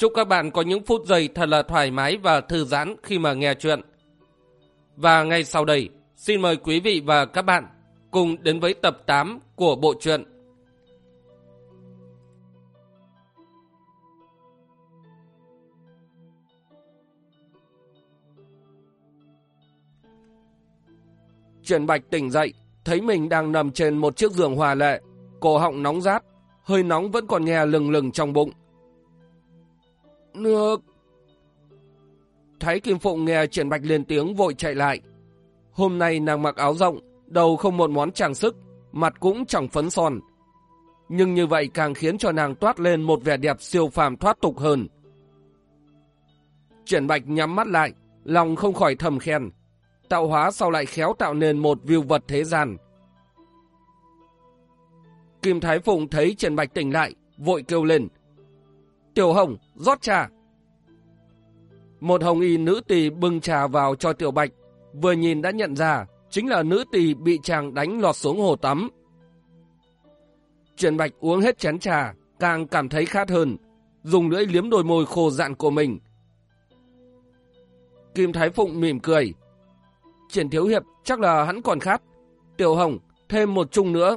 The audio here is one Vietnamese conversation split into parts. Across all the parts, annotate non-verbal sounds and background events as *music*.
Chúc các bạn có những phút giây thật là thoải mái và thư giãn khi mà nghe chuyện. Và ngay sau đây, xin mời quý vị và các bạn cùng đến với tập 8 của bộ truyện. truyền Bạch tỉnh dậy, thấy mình đang nằm trên một chiếc giường hòa lệ, cổ họng nóng rát, hơi nóng vẫn còn nghe lừng lừng trong bụng. Nước! Thấy Kim Phụng nghe Triển Bạch lên tiếng vội chạy lại. Hôm nay nàng mặc áo rộng, đầu không một món trang sức, mặt cũng chẳng phấn son. Nhưng như vậy càng khiến cho nàng toát lên một vẻ đẹp siêu phàm thoát tục hơn. Triển Bạch nhắm mắt lại, lòng không khỏi thầm khen. Tạo hóa sau lại khéo tạo nên một viêu vật thế gian. Kim Thái Phụng thấy Triển Bạch tỉnh lại, vội kêu lên. Tiểu Hồng, rót trà. Một hồng y nữ tỳ bưng trà vào cho Tiểu Bạch, vừa nhìn đã nhận ra chính là nữ tỳ bị chàng đánh lọt xuống hồ tắm. Triển Bạch uống hết chén trà, càng cảm thấy khát hơn, dùng lưỡi liếm đôi môi khô dạn của mình. Kim Thái Phụng mỉm cười. Triển Thiếu Hiệp chắc là hắn còn khát. Tiểu Hồng, thêm một chung nữa.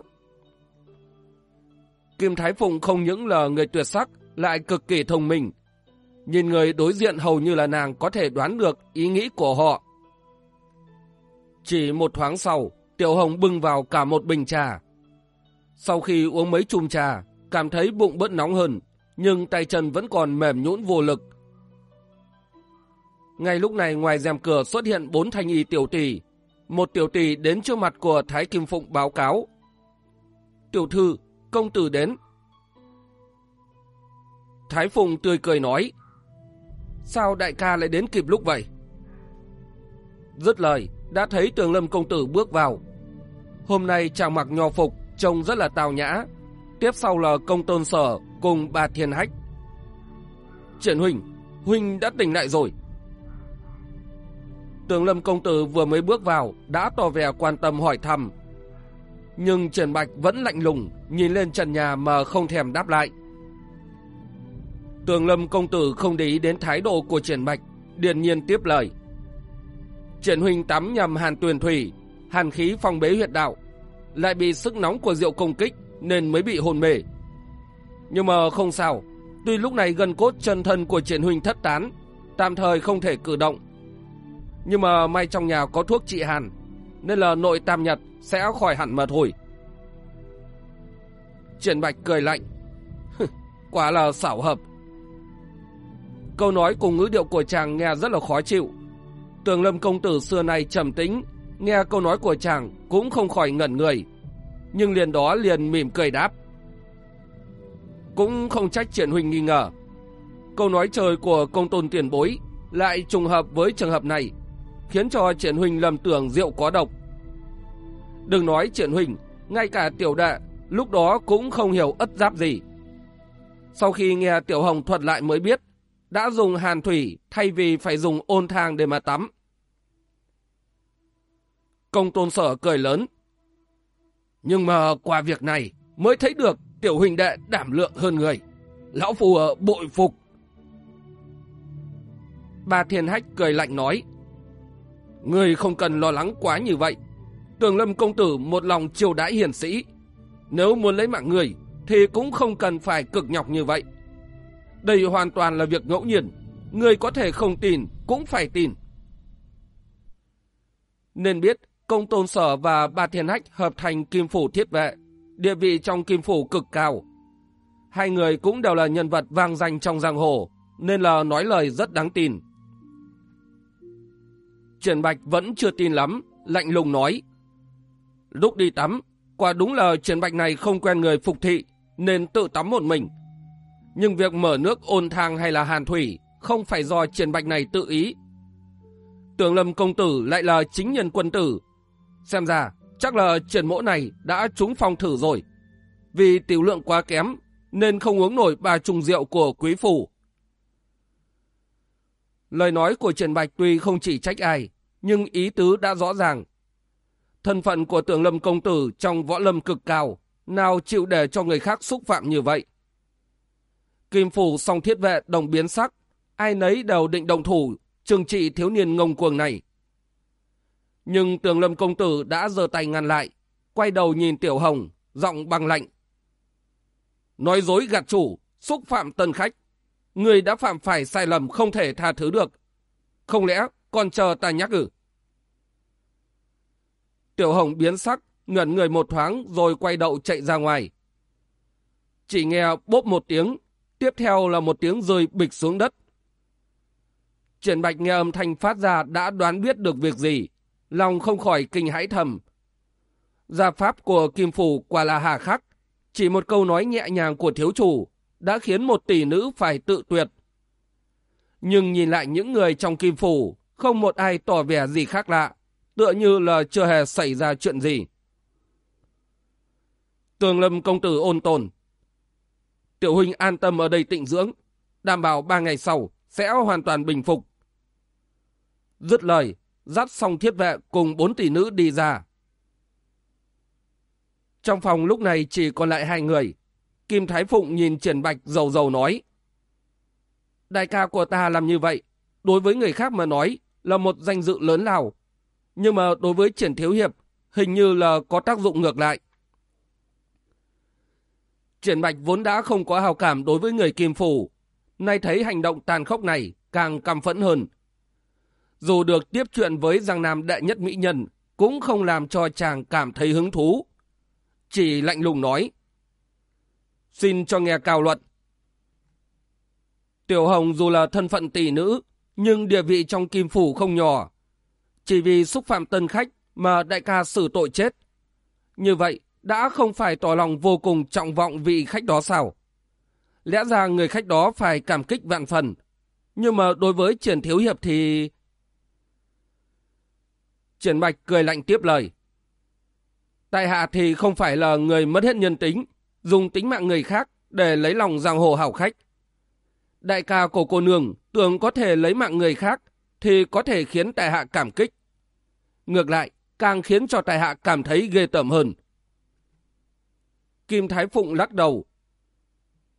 Kim Thái Phụng không những là người tuyệt sắc, lại cực kỳ thông minh. Nhìn người đối diện hầu như là nàng có thể đoán được ý nghĩ của họ. Chỉ một thoáng sau, Tiểu Hồng bưng vào cả một bình trà. Sau khi uống mấy chum trà, cảm thấy bụng bớt nóng hơn, nhưng tay chân vẫn còn mềm nhũn vô lực. Ngay lúc này ngoài rèm cửa xuất hiện bốn thanh y tiểu tỷ. Một tiểu tỷ đến trước mặt của Thái Kim Phụng báo cáo. Tiểu thư, công tử đến. Thái Phùng tươi cười nói. Sao đại ca lại đến kịp lúc vậy? Dứt lời, đã thấy tường lâm công tử bước vào. Hôm nay chàng mặc nho phục, trông rất là tào nhã. Tiếp sau là công tôn sở cùng bà Thiên Hách. Triển Huynh, Huynh đã tỉnh lại rồi. Tường lâm công tử vừa mới bước vào, đã tỏ vẻ quan tâm hỏi thăm. Nhưng Triển Bạch vẫn lạnh lùng, nhìn lên trần nhà mà không thèm đáp lại. Tường lâm công tử không để ý đến thái độ của Triển Bạch, điền nhiên tiếp lời. Triển huynh tắm nhầm hàn tuyền thủy, hàn khí phong bế huyệt đạo, lại bị sức nóng của rượu công kích nên mới bị hồn mê. Nhưng mà không sao, tuy lúc này gần cốt chân thân của triển huynh thất tán, tạm thời không thể cử động. Nhưng mà may trong nhà có thuốc trị hàn, nên là nội tam nhật sẽ khỏi hẳn mà thôi. Triển Bạch cười lạnh. *laughs* Quả là xảo hợp. Câu nói cùng ngữ điệu của chàng nghe rất là khó chịu. Tường lâm công tử xưa nay trầm tĩnh, nghe câu nói của chàng cũng không khỏi ngẩn người. Nhưng liền đó liền mỉm cười đáp. Cũng không trách triển huynh nghi ngờ. Câu nói trời của công tôn tiền bối lại trùng hợp với trường hợp này, khiến cho triển huynh lầm tưởng rượu có độc. Đừng nói triển huynh, ngay cả tiểu đệ lúc đó cũng không hiểu ất giáp gì. Sau khi nghe tiểu hồng thuật lại mới biết, đã dùng hàn thủy thay vì phải dùng ôn thang để mà tắm. Công tôn sở cười lớn. Nhưng mà qua việc này mới thấy được tiểu huynh đệ đảm lượng hơn người. Lão phù ở bội phục. Bà Thiên Hách cười lạnh nói. Người không cần lo lắng quá như vậy. Tường lâm công tử một lòng chiều đãi hiền sĩ. Nếu muốn lấy mạng người thì cũng không cần phải cực nhọc như vậy. Đây hoàn toàn là việc ngẫu nhiên. Người có thể không tin, cũng phải tin. Nên biết, công tôn sở và ba thiên hách hợp thành kim phủ thiết vệ, địa vị trong kim phủ cực cao. Hai người cũng đều là nhân vật vang danh trong giang hồ, nên là nói lời rất đáng tin. Triển Bạch vẫn chưa tin lắm, lạnh lùng nói. Lúc đi tắm, quả đúng là Triển Bạch này không quen người phục thị, nên tự tắm một mình. Nhưng việc mở nước ôn thang hay là hàn thủy không phải do triển bạch này tự ý. Tường lâm công tử lại là chính nhân quân tử. Xem ra, chắc là triển mỗ này đã trúng phong thử rồi. Vì tiểu lượng quá kém, nên không uống nổi ba trùng rượu của quý phủ. Lời nói của triển bạch tuy không chỉ trách ai, nhưng ý tứ đã rõ ràng. Thân phận của Tường lâm công tử trong võ lâm cực cao, nào chịu để cho người khác xúc phạm như vậy. Kim phủ song thiết vệ đồng biến sắc, ai nấy đều định đồng thủ, trừng trị thiếu niên ngông cuồng này. Nhưng tường lâm công tử đã giơ tay ngăn lại, quay đầu nhìn tiểu hồng, giọng băng lạnh. Nói dối gạt chủ, xúc phạm tân khách. Người đã phạm phải sai lầm không thể tha thứ được. Không lẽ còn chờ ta nhắc ử? Tiểu hồng biến sắc, ngẩn người một thoáng rồi quay đầu chạy ra ngoài. Chỉ nghe bốp một tiếng, tiếp theo là một tiếng rơi bịch xuống đất. Triển Bạch nghe âm thanh phát ra đã đoán biết được việc gì, lòng không khỏi kinh hãi thầm. Gia pháp của Kim Phủ quả là hà khắc, chỉ một câu nói nhẹ nhàng của thiếu chủ đã khiến một tỷ nữ phải tự tuyệt. Nhưng nhìn lại những người trong Kim Phủ, không một ai tỏ vẻ gì khác lạ, tựa như là chưa hề xảy ra chuyện gì. Tường lâm công tử ôn tồn. Tiểu huynh an tâm ở đây tịnh dưỡng, đảm bảo ba ngày sau sẽ hoàn toàn bình phục. Dứt lời, dắt xong thiết vệ cùng bốn tỷ nữ đi ra. Trong phòng lúc này chỉ còn lại hai người. Kim Thái Phụng nhìn Triển Bạch dầu dầu nói. Đại ca của ta làm như vậy, đối với người khác mà nói là một danh dự lớn lao. Nhưng mà đối với Triển Thiếu Hiệp, hình như là có tác dụng ngược lại. Triển Bạch vốn đã không có hào cảm đối với người Kim Phủ. Nay thấy hành động tàn khốc này càng căm phẫn hơn. Dù được tiếp chuyện với Giang Nam đệ nhất mỹ nhân, cũng không làm cho chàng cảm thấy hứng thú. Chỉ lạnh lùng nói. Xin cho nghe cao luận. Tiểu Hồng dù là thân phận tỷ nữ, nhưng địa vị trong kim phủ không nhỏ. Chỉ vì xúc phạm tân khách mà đại ca xử tội chết. Như vậy, đã không phải tỏ lòng vô cùng trọng vọng vị khách đó sao? Lẽ ra người khách đó phải cảm kích vạn phần. Nhưng mà đối với triển thiếu hiệp thì... Triển Bạch cười lạnh tiếp lời. Tại hạ thì không phải là người mất hết nhân tính, dùng tính mạng người khác để lấy lòng giang hồ hảo khách. Đại ca của cô nương tưởng có thể lấy mạng người khác thì có thể khiến tại hạ cảm kích. Ngược lại, càng khiến cho tại hạ cảm thấy ghê tởm hơn. Kim Thái Phụng lắc đầu.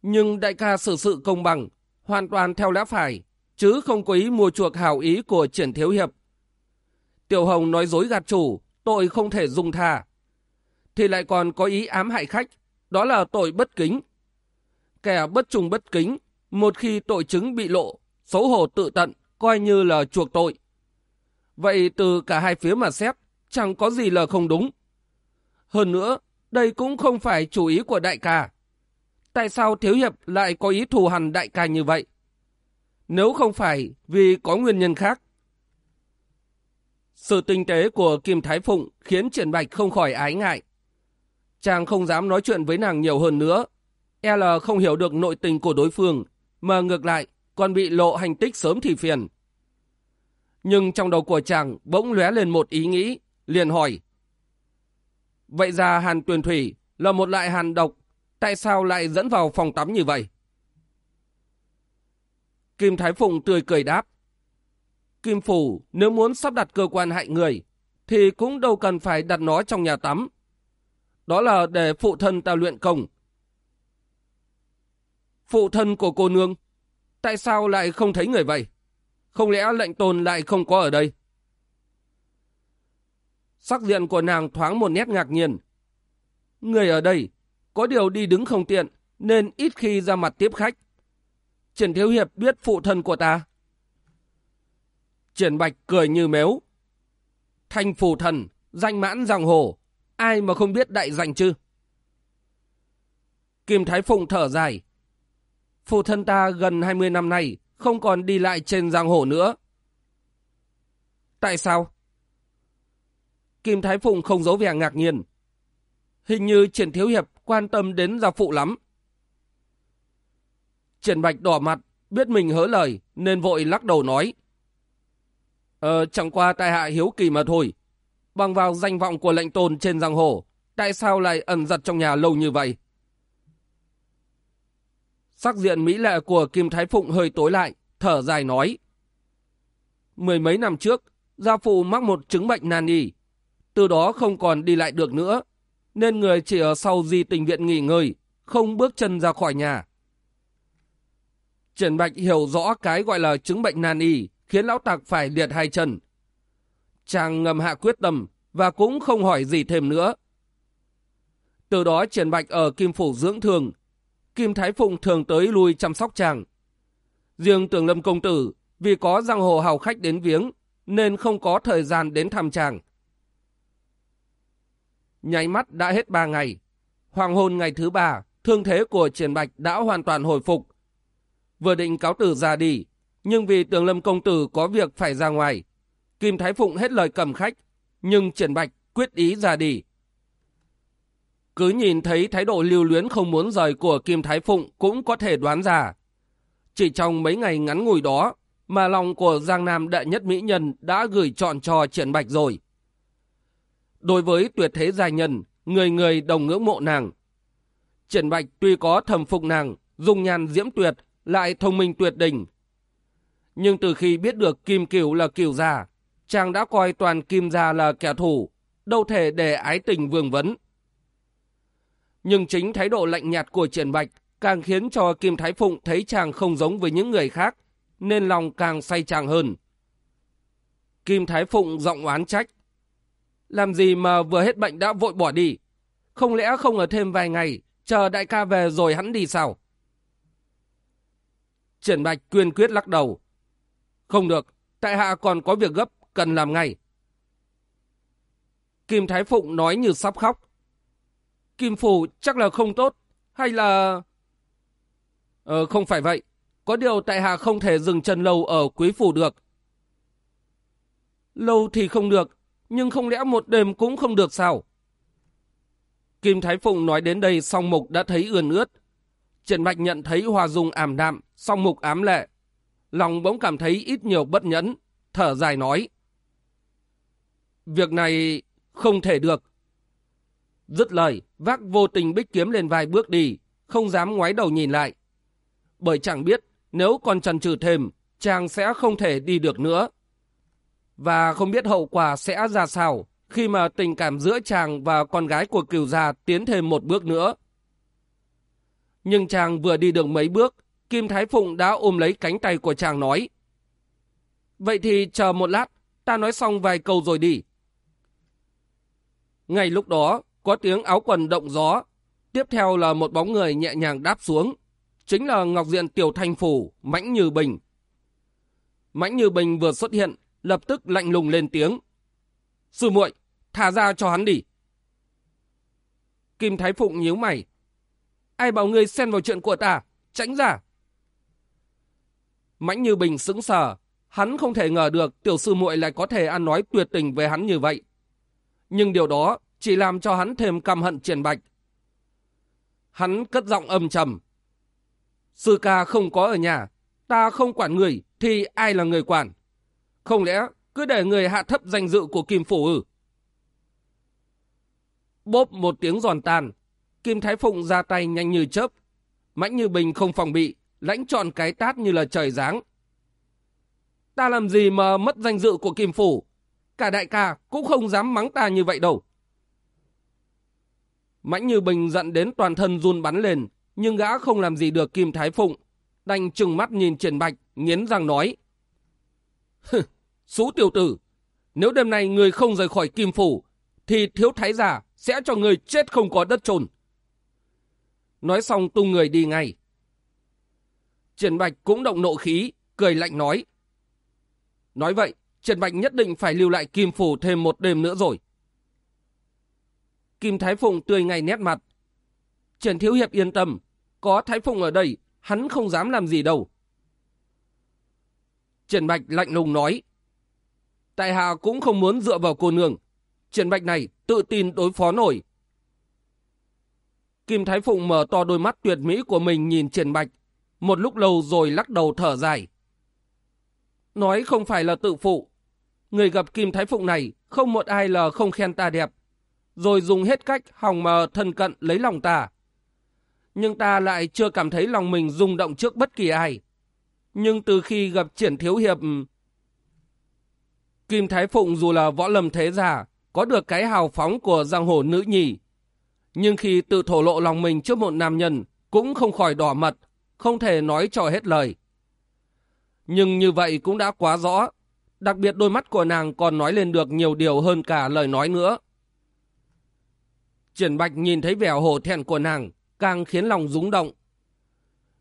Nhưng đại ca xử sự công bằng, hoàn toàn theo lẽ phải, chứ không có ý mua chuộc hảo ý của triển thiếu hiệp. Tiểu Hồng nói dối gạt chủ, tội không thể dung tha. Thì lại còn có ý ám hại khách, đó là tội bất kính. Kẻ bất trùng bất kính, một khi tội chứng bị lộ, xấu hổ tự tận, coi như là chuộc tội. Vậy từ cả hai phía mà xét, chẳng có gì là không đúng. Hơn nữa, đây cũng không phải chủ ý của đại ca. Tại sao Thiếu Hiệp lại có ý thù hằn đại ca như vậy? Nếu không phải vì có nguyên nhân khác. Sự tinh tế của Kim Thái Phụng khiến Triển Bạch không khỏi ái ngại. Chàng không dám nói chuyện với nàng nhiều hơn nữa. E là không hiểu được nội tình của đối phương, mà ngược lại còn bị lộ hành tích sớm thì phiền. Nhưng trong đầu của chàng bỗng lóe lên một ý nghĩ, liền hỏi. Vậy ra hàn tuyền thủy là một loại hàn độc, tại sao lại dẫn vào phòng tắm như vậy? Kim Thái Phụng tươi cười đáp. Kim Phủ nếu muốn sắp đặt cơ quan hại người, thì cũng đâu cần phải đặt nó trong nhà tắm. Đó là để phụ thân ta luyện công. Phụ thân của cô nương, tại sao lại không thấy người vậy? Không lẽ lệnh tôn lại không có ở đây? Sắc diện của nàng thoáng một nét ngạc nhiên. Người ở đây, có điều đi đứng không tiện, nên ít khi ra mặt tiếp khách. Triển Thiếu Hiệp biết phụ thân của ta. Triển Bạch cười như méo. Thanh phù thần, danh mãn giang hồ, ai mà không biết đại danh chứ? Kim Thái Phụng thở dài. Phụ thân ta gần 20 năm nay không còn đi lại trên giang hồ nữa. Tại sao? Kim Thái Phụng không giấu vẻ ngạc nhiên. Hình như Triển Thiếu Hiệp quan tâm đến gia phụ lắm. Triển Bạch đỏ mặt, biết mình hỡ lời nên vội lắc đầu nói. Ờ, chẳng qua tại hạ hiếu kỳ mà thôi. Bằng vào danh vọng của lệnh tôn trên giang hồ, tại sao lại ẩn giật trong nhà lâu như vậy? Sắc diện mỹ lệ của Kim Thái Phụng hơi tối lại, thở dài nói. Mười mấy năm trước, gia phụ mắc một chứng bệnh nan y. Từ đó không còn đi lại được nữa, nên người chỉ ở sau di tình viện nghỉ ngơi, không bước chân ra khỏi nhà. Trần Bạch hiểu rõ cái gọi là chứng bệnh nan y, khiến lão tặc phải liệt hai chân. Chàng ngầm hạ quyết tâm và cũng không hỏi gì thêm nữa. Từ đó Trần Bạch ở Kim Phủ dưỡng thường, Kim Thái Phụng thường tới lui chăm sóc chàng. Riêng Tường Lâm Công Tử vì có giang hồ hào khách đến viếng nên không có thời gian đến thăm chàng. Nháy mắt đã hết ba ngày. Hoàng hôn ngày thứ ba, thương thế của Triển Bạch đã hoàn toàn hồi phục. Vừa định cáo tử ra đi, nhưng vì Tường Lâm Công Tử có việc phải ra ngoài. Kim Thái Phụng hết lời cầm khách, nhưng Triển Bạch quyết ý ra đi. Cứ nhìn thấy thái độ lưu luyến không muốn rời của Kim Thái Phụng cũng có thể đoán ra. Chỉ trong mấy ngày ngắn ngủi đó mà lòng của Giang Nam đệ nhất mỹ nhân đã gửi chọn cho Triển Bạch rồi. Đối với tuyệt thế gia nhân, người người đồng ngưỡng mộ nàng. Triển Bạch tuy có thầm phục nàng, dùng nhàn diễm tuyệt, lại thông minh tuyệt đỉnh. Nhưng từ khi biết được Kim Cửu là Cửu gia, chàng đã coi toàn Kim gia là kẻ thù, đâu thể để ái tình vương vấn. Nhưng chính thái độ lạnh nhạt của Triển Bạch càng khiến cho Kim Thái Phụng thấy chàng không giống với những người khác, nên lòng càng say chàng hơn. Kim Thái Phụng giọng oán trách. Làm gì mà vừa hết bệnh đã vội bỏ đi? Không lẽ không ở thêm vài ngày, chờ đại ca về rồi hắn đi sao? Triển Bạch quyên quyết lắc đầu. Không được, tại hạ còn có việc gấp, cần làm ngay. Kim Thái Phụng nói như sắp khóc. Kim Phủ chắc là không tốt, hay là... Ờ, không phải vậy. Có điều tại hạ không thể dừng chân lâu ở Quý Phủ được. Lâu thì không được, nhưng không lẽ một đêm cũng không được sao? Kim Thái Phụng nói đến đây song mục đã thấy ươn ướt. Trần Bạch nhận thấy Hòa Dung ảm đạm, song mục ám lệ. Lòng bỗng cảm thấy ít nhiều bất nhẫn, thở dài nói. Việc này không thể được. Dứt lời, vác vô tình bích kiếm lên vai bước đi, không dám ngoái đầu nhìn lại. Bởi chẳng biết nếu còn chần chừ thêm, chàng sẽ không thể đi được nữa. Và không biết hậu quả sẽ ra sao khi mà tình cảm giữa chàng và con gái của cửu gia tiến thêm một bước nữa. Nhưng chàng vừa đi được mấy bước, Kim Thái Phụng đã ôm lấy cánh tay của chàng nói. Vậy thì chờ một lát, ta nói xong vài câu rồi đi. Ngay lúc đó, có tiếng áo quần động gió. Tiếp theo là một bóng người nhẹ nhàng đáp xuống. Chính là Ngọc Diện Tiểu Thanh Phủ, Mãnh Như Bình. Mãnh Như Bình vừa xuất hiện, lập tức lạnh lùng lên tiếng. Sư muội, thả ra cho hắn đi. Kim Thái Phụng nhíu mày. Ai bảo ngươi xen vào chuyện của ta, tránh ra. Mãnh Như Bình sững sờ, hắn không thể ngờ được tiểu sư muội lại có thể ăn nói tuyệt tình với hắn như vậy. Nhưng điều đó chỉ làm cho hắn thêm căm hận triển bạch. Hắn cất giọng âm trầm. Sư ca không có ở nhà, ta không quản người thì ai là người quản? Không lẽ cứ để người hạ thấp danh dự của Kim Phủ ư? Bốp một tiếng giòn tan, Kim Thái Phụng ra tay nhanh như chớp. Mãnh như bình không phòng bị, lãnh trọn cái tát như là trời giáng. Ta làm gì mà mất danh dự của Kim Phủ? Cả đại ca cũng không dám mắng ta như vậy đâu. Mãnh Như Bình giận đến toàn thân run bắn lên, nhưng gã không làm gì được Kim Thái Phụng. Đành trừng mắt nhìn Triển Bạch, nghiến răng nói. Sú tiểu tử, nếu đêm nay người không rời khỏi Kim Phủ, thì thiếu thái giả sẽ cho người chết không có đất trồn. Nói xong tung người đi ngay. Triển Bạch cũng động nộ khí, cười lạnh nói. Nói vậy, Triển Bạch nhất định phải lưu lại Kim Phủ thêm một đêm nữa rồi. Kim Thái Phụng tươi ngay nét mặt. Triển Thiếu Hiệp yên tâm, có Thái Phụng ở đây, hắn không dám làm gì đâu. Triển Bạch lạnh lùng nói. Tại hạ cũng không muốn dựa vào cô nương. Triển Bạch này tự tin đối phó nổi. Kim Thái Phụng mở to đôi mắt tuyệt mỹ của mình nhìn Triển Bạch. một lúc lâu rồi lắc đầu thở dài. Nói không phải là tự phụ. Người gặp Kim Thái Phụng này, không một ai là không khen ta đẹp. Rồi dùng hết cách hòng mờ thân cận lấy lòng ta. Nhưng ta lại chưa cảm thấy lòng mình rung động trước bất kỳ ai. Nhưng từ khi gặp triển thiếu hiệp... Kim Thái Phụng dù là võ lâm thế giả, có được cái hào phóng của giang hồ nữ nhì. Nhưng khi tự thổ lộ lòng mình trước một nam nhân, cũng không khỏi đỏ mặt, không thể nói cho hết lời. Nhưng như vậy cũng đã quá rõ, đặc biệt đôi mắt của nàng còn nói lên được nhiều điều hơn cả lời nói nữa. Triển Bạch nhìn thấy vẻ hổ thẹn của nàng, càng khiến lòng rúng động.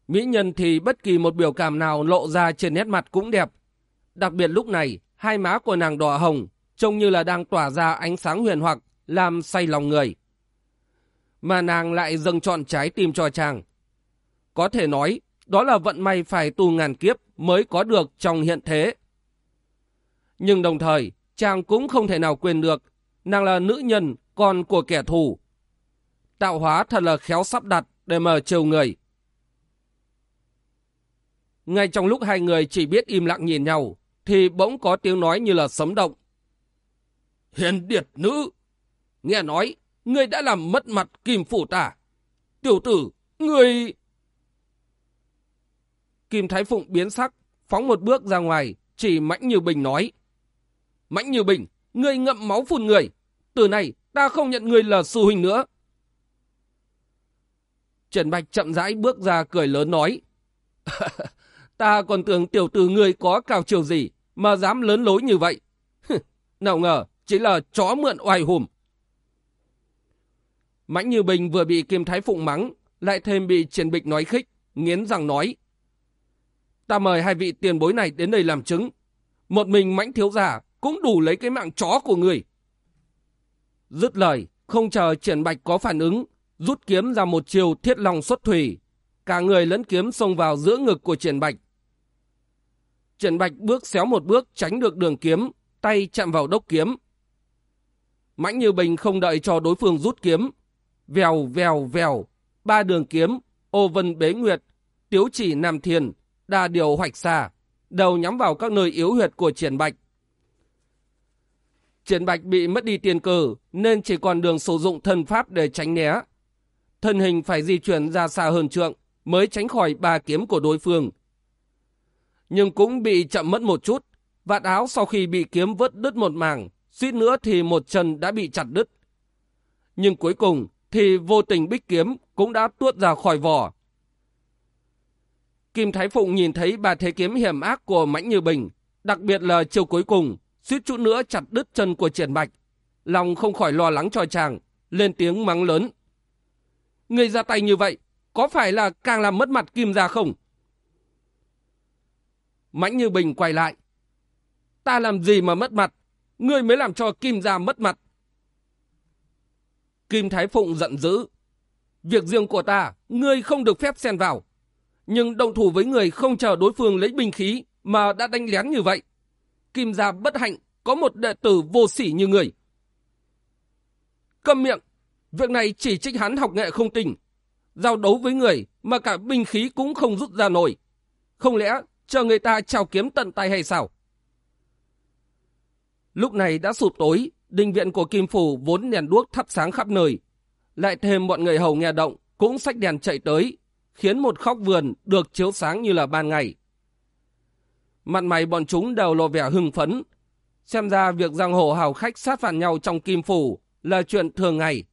Mỹ nhân thì bất kỳ một biểu cảm nào lộ ra trên nét mặt cũng đẹp. Đặc biệt lúc này, hai má của nàng đỏ hồng, trông như là đang tỏa ra ánh sáng huyền hoặc, làm say lòng người. Mà nàng lại dâng chọn trái tim cho chàng. Có thể nói, đó là vận may phải tu ngàn kiếp mới có được trong hiện thế. Nhưng đồng thời, chàng cũng không thể nào quên được, nàng là nữ nhân, con của kẻ thù. Tạo hóa thật là khéo sắp đặt để mở trêu người. Ngay trong lúc hai người chỉ biết im lặng nhìn nhau, thì bỗng có tiếng nói như là sấm động. Hiền điệt nữ! Nghe nói, ngươi đã làm mất mặt kim phủ tả. Tiểu tử, ngươi... Kim Thái Phụng biến sắc, phóng một bước ra ngoài, chỉ Mãnh Như Bình nói. Mãnh Như Bình, ngươi ngậm máu phun người. Từ này, ta không nhận ngươi là sư huynh nữa. Trần Bạch chậm rãi bước ra cười lớn nói. *laughs* ta còn tưởng tiểu tử ngươi có cao chiều gì mà dám lớn lối như vậy. Nào ngờ, chỉ là chó mượn oai hùm. Mãnh Như Bình vừa bị Kim Thái Phụng mắng, lại thêm bị triển Bịch nói khích, nghiến răng nói. Ta mời hai vị tiền bối này đến đây làm chứng. Một mình mãnh thiếu giả cũng đủ lấy cái mạng chó của người. Dứt lời, không chờ triển bạch có phản ứng, rút kiếm ra một chiều thiết lòng xuất thủy. Cả người lẫn kiếm xông vào giữa ngực của triển bạch. Triển bạch bước xéo một bước tránh được đường kiếm, tay chạm vào đốc kiếm. Mãnh như bình không đợi cho đối phương rút kiếm. Vèo vèo vèo, ba đường kiếm, ô vân bế nguyệt, tiếu chỉ nam thiền, đa điều hoạch xà, đầu nhắm vào các nơi yếu huyệt của triển bạch. Triển bạch bị mất đi tiền cử nên chỉ còn đường sử dụng thân pháp để tránh né. Thân hình phải di chuyển ra xa hơn trượng mới tránh khỏi ba kiếm của đối phương. Nhưng cũng bị chậm mất một chút. Vạt áo sau khi bị kiếm vớt đứt một mảng, suýt nữa thì một chân đã bị chặt đứt. Nhưng cuối cùng thì vô tình bích kiếm cũng đã tuốt ra khỏi vỏ, Kim Thái Phụng nhìn thấy bà thế kiếm hiểm ác của Mãnh Như Bình, đặc biệt là chiều cuối cùng, suýt chút nữa chặt đứt chân của Triển Bạch. Lòng không khỏi lo lắng cho chàng, lên tiếng mắng lớn. Người ra tay như vậy, có phải là càng làm mất mặt Kim ra không? Mãnh Như Bình quay lại. Ta làm gì mà mất mặt? Ngươi mới làm cho Kim gia mất mặt. Kim Thái Phụng giận dữ. Việc riêng của ta, ngươi không được phép xen vào nhưng động thủ với người không chờ đối phương lấy binh khí mà đã đánh lén như vậy. Kim gia bất hạnh có một đệ tử vô sỉ như người. Câm miệng, việc này chỉ trích hắn học nghệ không tình. Giao đấu với người mà cả binh khí cũng không rút ra nổi. Không lẽ chờ người ta trao kiếm tận tay hay sao? Lúc này đã sụp tối, đình viện của Kim Phủ vốn đèn đuốc thắp sáng khắp nơi. Lại thêm bọn người hầu nghe động cũng sách đèn chạy tới, khiến một khóc vườn được chiếu sáng như là ban ngày. Mặt mày bọn chúng đều lộ vẻ hưng phấn. Xem ra việc giang hồ hào khách sát phạt nhau trong kim phủ là chuyện thường ngày.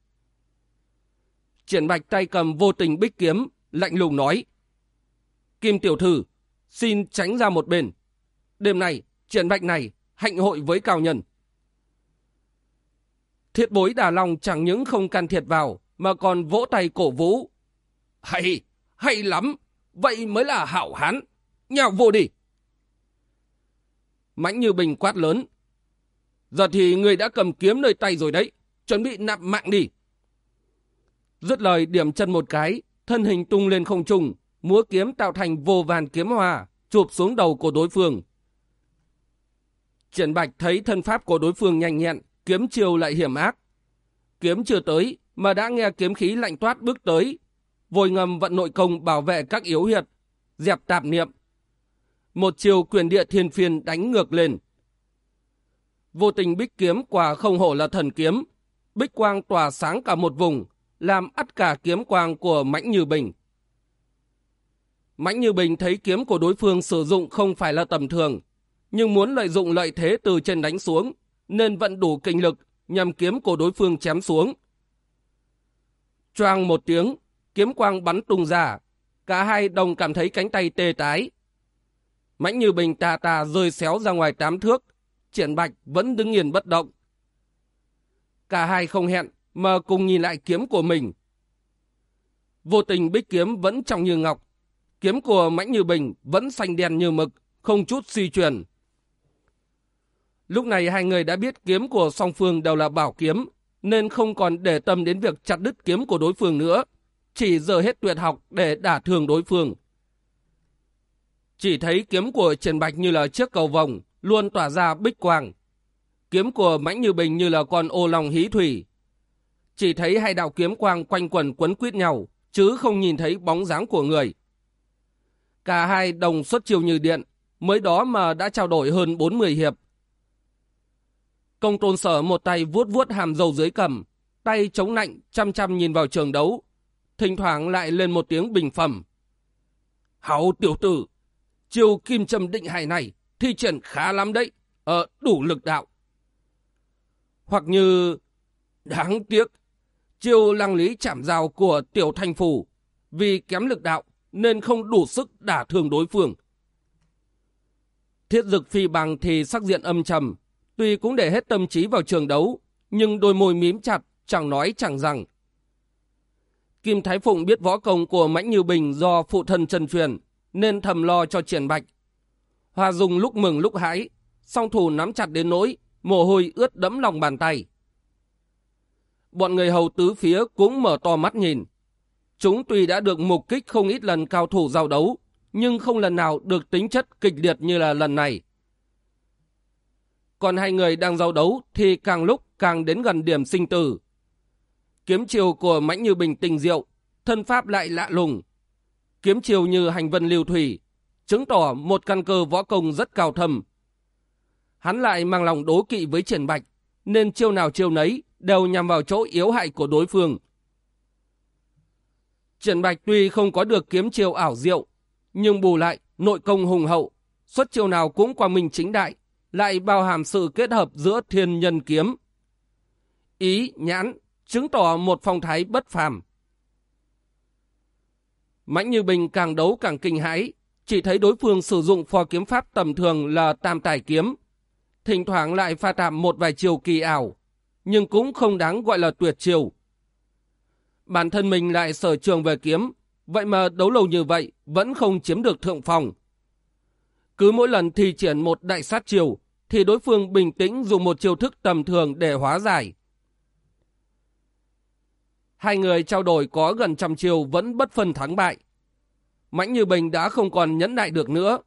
Triển bạch tay cầm vô tình bích kiếm, lạnh lùng nói. Kim tiểu thư, xin tránh ra một bên. Đêm nay, triển bạch này hạnh hội với cao nhân. Thiết bối Đà Long chẳng những không can thiệp vào, mà còn vỗ tay cổ vũ. Hay, hay lắm, vậy mới là hảo hán. Nhào vô đi. Mãnh như bình quát lớn. Giờ thì người đã cầm kiếm nơi tay rồi đấy, chuẩn bị nạp mạng đi. Dứt lời điểm chân một cái, thân hình tung lên không trung, múa kiếm tạo thành vô vàn kiếm hòa, chụp xuống đầu của đối phương. Triển Bạch thấy thân pháp của đối phương nhanh nhẹn, kiếm chiều lại hiểm ác. Kiếm chưa tới, mà đã nghe kiếm khí lạnh toát bước tới, vội ngầm vận nội công bảo vệ các yếu huyệt, dẹp tạp niệm. Một chiều quyền địa thiên phiên đánh ngược lên. Vô tình bích kiếm quả không hổ là thần kiếm. Bích quang tỏa sáng cả một vùng, làm ắt cả kiếm quang của Mãnh Như Bình. Mãnh Như Bình thấy kiếm của đối phương sử dụng không phải là tầm thường, nhưng muốn lợi dụng lợi thế từ trên đánh xuống, nên vận đủ kinh lực nhằm kiếm của đối phương chém xuống. Choang một tiếng, kiếm quang bắn tung ra, cả hai đồng cảm thấy cánh tay tê tái. Mãnh Như Bình tà tà rơi xéo ra ngoài tám thước, triển bạch vẫn đứng yên bất động. Cả hai không hẹn mà cùng nhìn lại kiếm của mình. Vô tình bích kiếm vẫn trong như ngọc, kiếm của Mãnh Như Bình vẫn xanh đen như mực, không chút suy chuyển. Lúc này hai người đã biết kiếm của song phương đều là bảo kiếm, nên không còn để tâm đến việc chặt đứt kiếm của đối phương nữa, chỉ giờ hết tuyệt học để đả thương đối phương. Chỉ thấy kiếm của Trần Bạch như là chiếc cầu vòng, luôn tỏa ra bích quang. Kiếm của Mãnh Như Bình như là con ô lòng hí thủy. Chỉ thấy hai đạo kiếm quang quanh quần quấn quýt nhau, chứ không nhìn thấy bóng dáng của người. Cả hai đồng xuất chiều như điện, mới đó mà đã trao đổi hơn 40 hiệp. Công tôn sở một tay vuốt vuốt hàm dầu dưới cầm, tay chống nạnh chăm chăm nhìn vào trường đấu, thỉnh thoảng lại lên một tiếng bình phẩm. Hảo tiểu tử, chiều kim trầm định hải này thi triển khá lắm đấy, ở đủ lực đạo. Hoặc như, đáng tiếc, chiêu lăng lý chạm rào của tiểu thanh phủ, vì kém lực đạo nên không đủ sức đả thương đối phương. Thiết dực phi bằng thì sắc diện âm trầm, tuy cũng để hết tâm trí vào trường đấu, nhưng đôi môi mím chặt, chẳng nói chẳng rằng. Kim Thái Phụng biết võ công của Mãnh Như Bình do phụ thân trần truyền, nên thầm lo cho triển bạch. Hoa dùng lúc mừng lúc hãi, song thủ nắm chặt đến nỗi, mồ hôi ướt đẫm lòng bàn tay. Bọn người hầu tứ phía cũng mở to mắt nhìn. Chúng tuy đã được mục kích không ít lần cao thủ giao đấu, nhưng không lần nào được tính chất kịch liệt như là lần này. Còn hai người đang giao đấu thì càng lúc càng đến gần điểm sinh tử. Kiếm chiều của Mãnh Như Bình tình diệu, thân pháp lại lạ lùng. Kiếm chiều như hành vân liều thủy, chứng tỏ một căn cơ võ công rất cao thầm. Hắn lại mang lòng đố kỵ với triển bạch, nên chiêu nào chiêu nấy đều nhằm vào chỗ yếu hại của đối phương. Trần bạch tuy không có được kiếm chiêu ảo diệu, nhưng bù lại nội công hùng hậu, xuất chiêu nào cũng qua mình chính đại, lại bao hàm sự kết hợp giữa thiên nhân kiếm. Ý, nhãn, chứng tỏ một phong thái bất phàm. Mãnh Như Bình càng đấu càng kinh hãi, chỉ thấy đối phương sử dụng phò kiếm pháp tầm thường là tam tài kiếm. Thỉnh thoảng lại pha tạm một vài chiều kỳ ảo, nhưng cũng không đáng gọi là tuyệt chiều. Bản thân mình lại sở trường về kiếm, vậy mà đấu lâu như vậy vẫn không chiếm được thượng phòng. Cứ mỗi lần thi triển một đại sát chiều, thì đối phương bình tĩnh dùng một chiêu thức tầm thường để hóa giải. Hai người trao đổi có gần trăm chiều vẫn bất phân thắng bại. Mãnh Như Bình đã không còn nhẫn nại được nữa.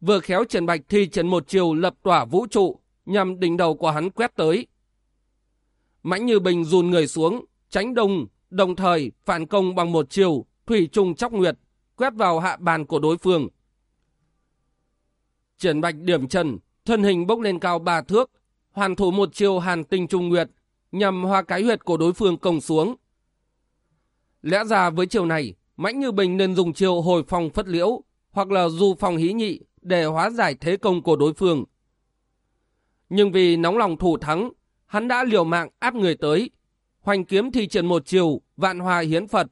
Vừa khéo Trần Bạch thi triển một chiều lập tỏa vũ trụ nhằm đỉnh đầu của hắn quét tới. Mãnh Như Bình dùn người xuống, tránh đông, đồng thời phản công bằng một chiều thủy trùng chóc nguyệt, quét vào hạ bàn của đối phương. Triển Bạch điểm chân, thân hình bốc lên cao ba thước, hoàn thủ một chiều hàn tinh trung nguyệt, nhằm hoa cái huyệt của đối phương công xuống. Lẽ ra với chiều này, Mãnh Như Bình nên dùng chiều hồi phong phất liễu, hoặc là du phong hí nhị để hóa giải thế công của đối phương. Nhưng vì nóng lòng thủ thắng, hắn đã liều mạng áp người tới. Hoành kiếm thi triển một chiều, vạn hòa hiến Phật,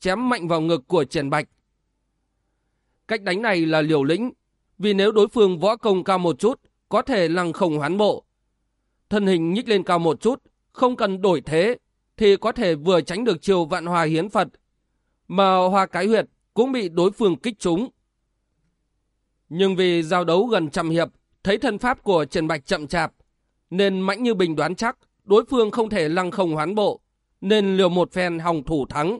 chém mạnh vào ngực của Trần Bạch. Cách đánh này là liều lĩnh, vì nếu đối phương võ công cao một chút, có thể lăng không hoán bộ. Thân hình nhích lên cao một chút, không cần đổi thế, thì có thể vừa tránh được chiều vạn hòa hiến Phật, mà hoa cái huyệt cũng bị đối phương kích trúng. Nhưng vì giao đấu gần trăm hiệp, thấy thân pháp của Trần Bạch chậm chạp, nên Mãnh Như Bình đoán chắc đối phương không thể lăng không hoán bộ, nên liều một phen hòng thủ thắng.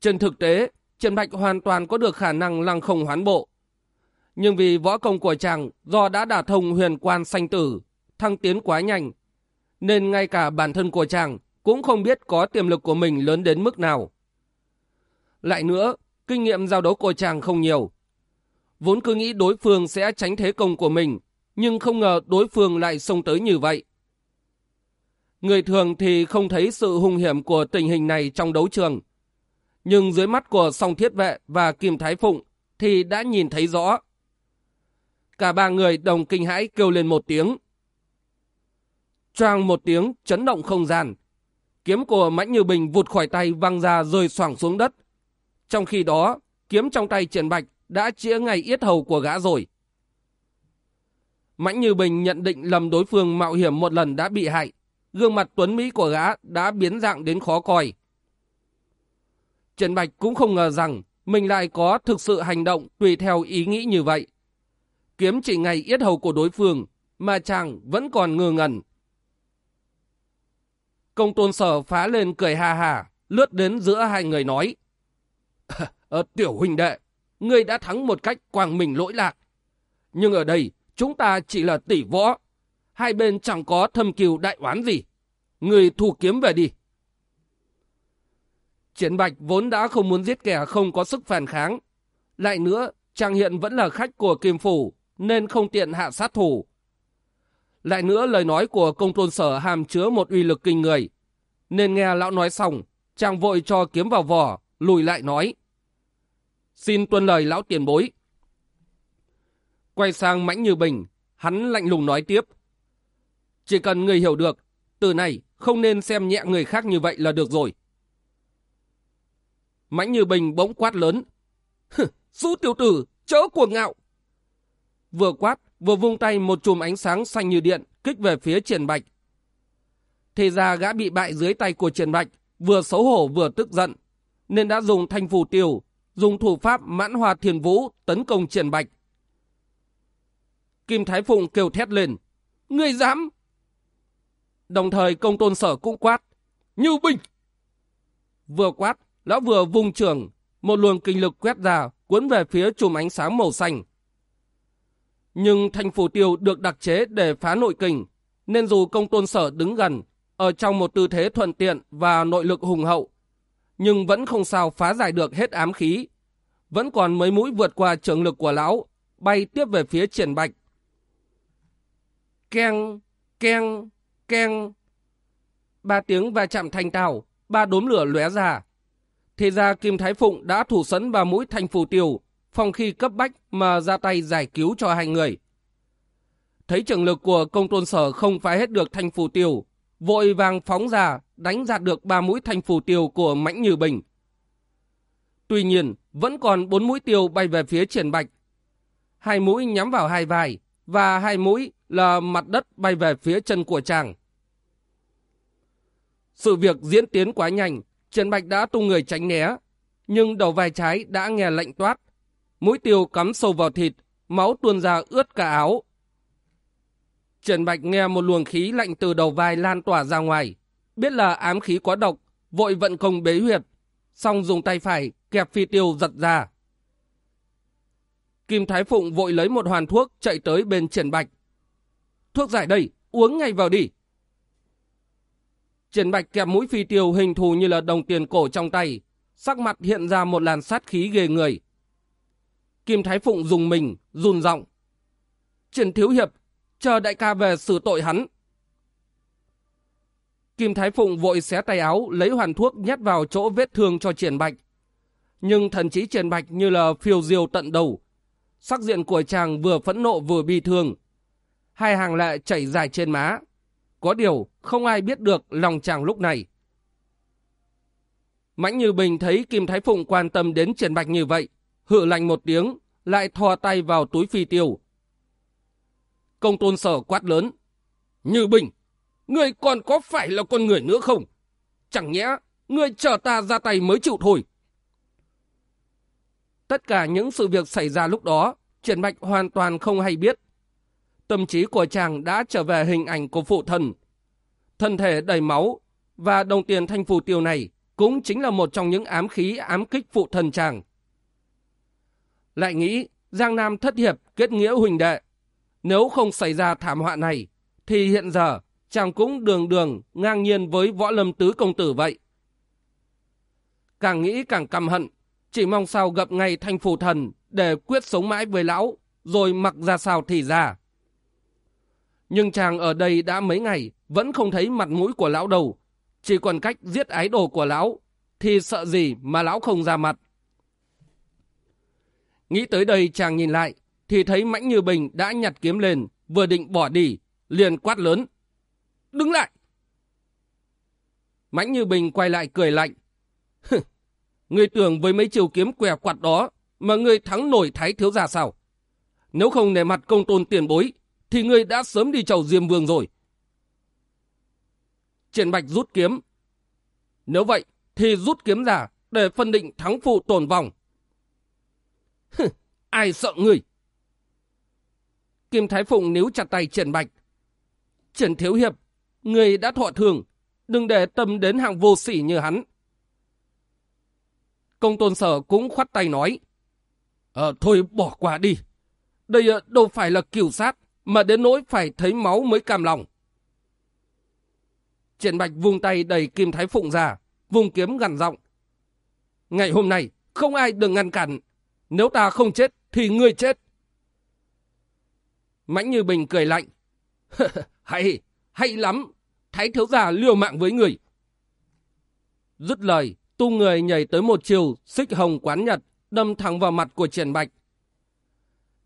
Trên thực tế, Trần Bạch hoàn toàn có được khả năng lăng không hoán bộ. Nhưng vì võ công của chàng do đã đả thông huyền quan sanh tử, thăng tiến quá nhanh, nên ngay cả bản thân của chàng cũng không biết có tiềm lực của mình lớn đến mức nào. Lại nữa, kinh nghiệm giao đấu của chàng không nhiều. Vốn cứ nghĩ đối phương sẽ tránh thế công của mình, nhưng không ngờ đối phương lại xông tới như vậy. Người thường thì không thấy sự hung hiểm của tình hình này trong đấu trường. Nhưng dưới mắt của song thiết vệ và Kim Thái Phụng thì đã nhìn thấy rõ. Cả ba người đồng kinh hãi kêu lên một tiếng. Choang một tiếng chấn động không gian. Kiếm của Mãnh Như Bình vụt khỏi tay văng ra rơi xoảng xuống đất. Trong khi đó, kiếm trong tay Triển Bạch đã chĩa ngay yết hầu của gã rồi. Mãnh Như Bình nhận định lầm đối phương mạo hiểm một lần đã bị hại. Gương mặt tuấn Mỹ của gã đã biến dạng đến khó coi. Trần Bạch cũng không ngờ rằng mình lại có thực sự hành động tùy theo ý nghĩ như vậy. Kiếm chỉ ngày yết hầu của đối phương mà chàng vẫn còn ngơ ngẩn. Công tôn sở phá lên cười ha hà, lướt đến giữa hai người nói. *laughs* Ờ, tiểu huynh đệ, ngươi đã thắng một cách quang mình lỗi lạc. Nhưng ở đây, chúng ta chỉ là tỷ võ. Hai bên chẳng có thâm cừu đại oán gì. người thu kiếm về đi. Triển Bạch vốn đã không muốn giết kẻ không có sức phản kháng. Lại nữa, chàng hiện vẫn là khách của Kim Phủ, nên không tiện hạ sát thủ. Lại nữa lời nói của công tôn sở hàm chứa một uy lực kinh người. Nên nghe lão nói xong, chàng vội cho kiếm vào vỏ, lùi lại nói. Xin tuân lời lão tiền bối. Quay sang mãnh như bình, hắn lạnh lùng nói tiếp. Chỉ cần người hiểu được, từ này không nên xem nhẹ người khác như vậy là được rồi. Mãnh như bình bỗng quát lớn. Sú tiểu tử, chớ cuồng ngạo. Vừa quát, vừa vung tay một chùm ánh sáng xanh như điện, kích về phía triển bạch. Thì ra gã bị bại dưới tay của triển bạch, vừa xấu hổ vừa tức giận, nên đã dùng thanh phù tiêu, dùng thủ pháp mãn hòa thiền vũ tấn công triển bạch. Kim Thái Phụng kêu thét lên, Người dám! Đồng thời công tôn sở cũng quát, Như binh! Vừa quát, lão vừa vung trường, một luồng kinh lực quét ra, cuốn về phía chùm ánh sáng màu xanh. Nhưng thanh phủ tiêu được đặc chế để phá nội kình, nên dù công tôn sở đứng gần, ở trong một tư thế thuận tiện và nội lực hùng hậu, nhưng vẫn không sao phá giải được hết ám khí. Vẫn còn mấy mũi vượt qua trường lực của lão, bay tiếp về phía triển bạch. Keng, keng, keng. Ba tiếng va chạm thanh tàu, ba đốm lửa lóe ra. Thì ra Kim Thái Phụng đã thủ sấn ba mũi thanh phù tiêu, phòng khi cấp bách mà ra tay giải cứu cho hai người. Thấy trường lực của công tôn sở không phá hết được thanh phù tiêu, vội vàng phóng ra đánh giạt được ba mũi thanh phù tiêu của Mãnh Như Bình. Tuy nhiên, vẫn còn bốn mũi tiêu bay về phía triển bạch. Hai mũi nhắm vào hai vai, và hai mũi là mặt đất bay về phía chân của chàng. Sự việc diễn tiến quá nhanh, Trần bạch đã tung người tránh né, nhưng đầu vai trái đã nghe lệnh toát. Mũi tiêu cắm sâu vào thịt, máu tuôn ra ướt cả áo. Trần Bạch nghe một luồng khí lạnh từ đầu vai lan tỏa ra ngoài. Biết là ám khí quá độc, vội vận công bế huyệt, xong dùng tay phải kẹp phi tiêu giật ra. Kim Thái Phụng vội lấy một hoàn thuốc chạy tới bên Trần Bạch. Thuốc giải đây, uống ngay vào đi. Triển Bạch kẹp mũi phi tiêu hình thù như là đồng tiền cổ trong tay, sắc mặt hiện ra một làn sát khí ghê người. Kim Thái Phụng dùng mình, run giọng. Triển Thiếu Hiệp, chờ đại ca về xử tội hắn. Kim Thái Phụng vội xé tay áo, lấy hoàn thuốc nhét vào chỗ vết thương cho Triển Bạch. Nhưng thần trí Triển Bạch như là phiêu diêu tận đầu. Sắc diện của chàng vừa phẫn nộ vừa bi thương. Hai hàng lệ chảy dài trên má. Có điều không ai biết được lòng chàng lúc này. Mãnh Như Bình thấy Kim Thái Phụng quan tâm đến Triển Bạch như vậy. Hự lạnh một tiếng, lại thò tay vào túi phi tiêu. Công tôn sở quát lớn. Như Bình, ngươi còn có phải là con người nữa không? Chẳng nhẽ ngươi chờ ta ra tay mới chịu thôi. Tất cả những sự việc xảy ra lúc đó, Triển Bạch hoàn toàn không hay biết. Tâm trí của chàng đã trở về hình ảnh của phụ thần. Thân thể đầy máu và đồng tiền thanh phù tiêu này cũng chính là một trong những ám khí ám kích phụ thần chàng. Lại nghĩ Giang Nam thất hiệp kết nghĩa huỳnh đệ. Nếu không xảy ra thảm họa này, thì hiện giờ chàng cũng đường đường ngang nhiên với võ lâm tứ công tử vậy. Càng nghĩ càng căm hận, Chỉ mong sao gặp ngay thanh phù thần để quyết sống mãi với lão, rồi mặc ra sao thì ra. Nhưng chàng ở đây đã mấy ngày, vẫn không thấy mặt mũi của lão đâu. Chỉ còn cách giết ái đồ của lão, thì sợ gì mà lão không ra mặt. Nghĩ tới đây chàng nhìn lại, thì thấy Mãnh Như Bình đã nhặt kiếm lên, vừa định bỏ đi, liền quát lớn. Đứng lại! Mãnh Như Bình quay lại cười lạnh. *laughs* Ngươi tưởng với mấy chiều kiếm què quạt đó mà ngươi thắng nổi thái thiếu gia sao? Nếu không nề mặt công tôn tiền bối, thì ngươi đã sớm đi chầu Diêm Vương rồi. Triển Bạch rút kiếm. Nếu vậy, thì rút kiếm ra để phân định thắng phụ tồn vòng. ai sợ ngươi? Kim Thái Phụng níu chặt tay Triển Bạch. Triển Thiếu Hiệp, người đã thọ thường, đừng để tâm đến hàng vô sỉ như hắn. Công tôn sở cũng khoát tay nói. Ờ, thôi bỏ qua đi. Đây ờ, đâu phải là kiều sát, mà đến nỗi phải thấy máu mới cam lòng. Triển Bạch vung tay đẩy Kim Thái Phụng ra, vùng kiếm gằn giọng. Ngày hôm nay, không ai đừng ngăn cản. Nếu ta không chết, thì ngươi chết. Mãnh Như Bình cười lạnh. *laughs* hay, hay lắm. Thái thiếu gia liều mạng với người. Dứt lời, tu người nhảy tới một chiều, xích hồng quán nhật, đâm thẳng vào mặt của Triển Bạch.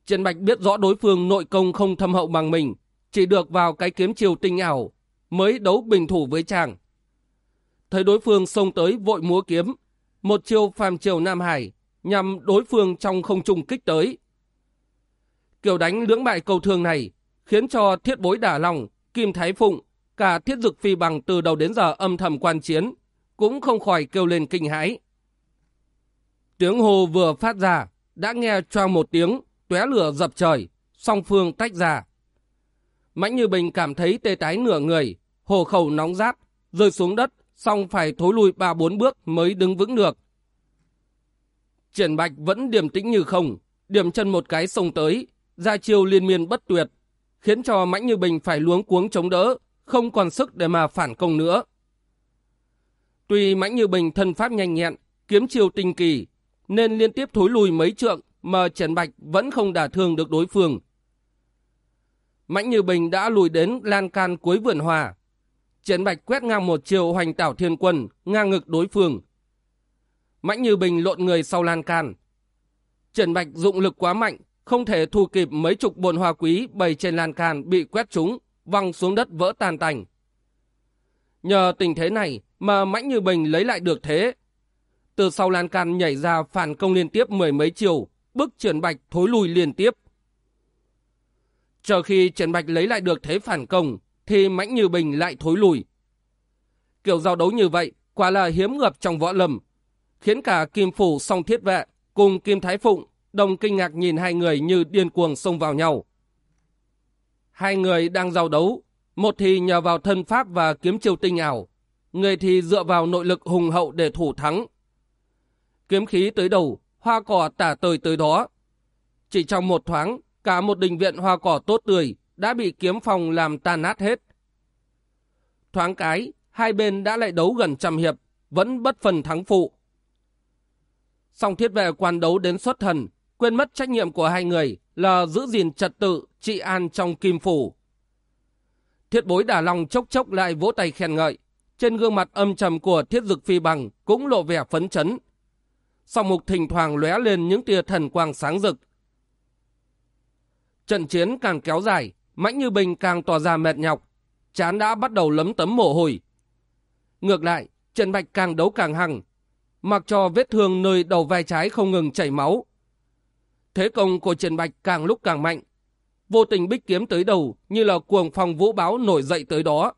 Triển Bạch biết rõ đối phương nội công không thâm hậu bằng mình, chỉ được vào cái kiếm chiều tinh ảo, mới đấu bình thủ với chàng. Thấy đối phương xông tới vội múa kiếm, một chiêu phàm chiều Nam Hải, nhằm đối phương trong không trung kích tới. Kiểu đánh lưỡng bại cầu thương này, khiến cho thiết bối đả lòng, kim thái phụng, cả thiết dực phi bằng từ đầu đến giờ âm thầm quan chiến, cũng không khỏi kêu lên kinh hãi. Tiếng hồ vừa phát ra, đã nghe choang một tiếng, tóe lửa dập trời, song phương tách ra. Mãnh Như Bình cảm thấy tê tái nửa người, hồ khẩu nóng rát, rơi xuống đất, song phải thối lui ba bốn bước mới đứng vững được. Triển Bạch vẫn điềm tĩnh như không, điểm chân một cái sông tới, ra chiêu liên miên bất tuyệt, khiến cho Mãnh Như Bình phải luống cuống chống đỡ, không còn sức để mà phản công nữa. Tuy Mãnh Như Bình thân pháp nhanh nhẹn, kiếm chiêu tinh kỳ, nên liên tiếp thối lùi mấy trượng mà Trần Bạch vẫn không đả thương được đối phương. Mãnh Như Bình đã lùi đến lan can cuối vườn hòa. Trần Bạch quét ngang một chiều hoành tảo thiên quân, ngang ngực đối phương. Mãnh Như Bình lộn người sau lan can. Trần Bạch dụng lực quá mạnh, không thể thu kịp mấy chục bồn hoa quý bày trên lan can bị quét trúng, văng xuống đất vỡ tan tành. Nhờ tình thế này mà Mãnh Như Bình lấy lại được thế. Từ sau lan can nhảy ra phản công liên tiếp mười mấy chiều, bức Triển Bạch thối lùi liên tiếp. Chờ khi Triển Bạch lấy lại được thế phản công, thì Mãnh Như Bình lại thối lùi. Kiểu giao đấu như vậy, quả là hiếm gặp trong võ lâm, khiến cả Kim Phủ song thiết vệ cùng Kim Thái Phụng đồng kinh ngạc nhìn hai người như điên cuồng xông vào nhau. Hai người đang giao đấu, một thì nhờ vào thân pháp và kiếm chiêu tinh ảo, người thì dựa vào nội lực hùng hậu để thủ thắng. Kiếm khí tới đầu, hoa cỏ tả tơi tới đó. Chỉ trong một thoáng, cả một đình viện hoa cỏ tốt tươi đã bị kiếm phòng làm tan nát hết. Thoáng cái, hai bên đã lại đấu gần trăm hiệp, vẫn bất phần thắng phụ. Song thiết vệ quan đấu đến xuất thần, quên mất trách nhiệm của hai người là giữ gìn trật tự, trị an trong kim phủ. Thiết bối đả lòng chốc chốc lại vỗ tay khen ngợi, trên gương mặt âm trầm của thiết dực phi bằng cũng lộ vẻ phấn chấn. Song mục thỉnh thoảng lóe lên những tia thần quang sáng rực. Trận chiến càng kéo dài, Mãnh Như Bình càng tỏ ra mệt nhọc, chán đã bắt đầu lấm tấm mồ hôi. Ngược lại, Trần Bạch càng đấu càng hăng, mặc cho vết thương nơi đầu vai trái không ngừng chảy máu. Thế công của Trần Bạch càng lúc càng mạnh, vô tình bích kiếm tới đầu như là cuồng phong vũ báo nổi dậy tới đó.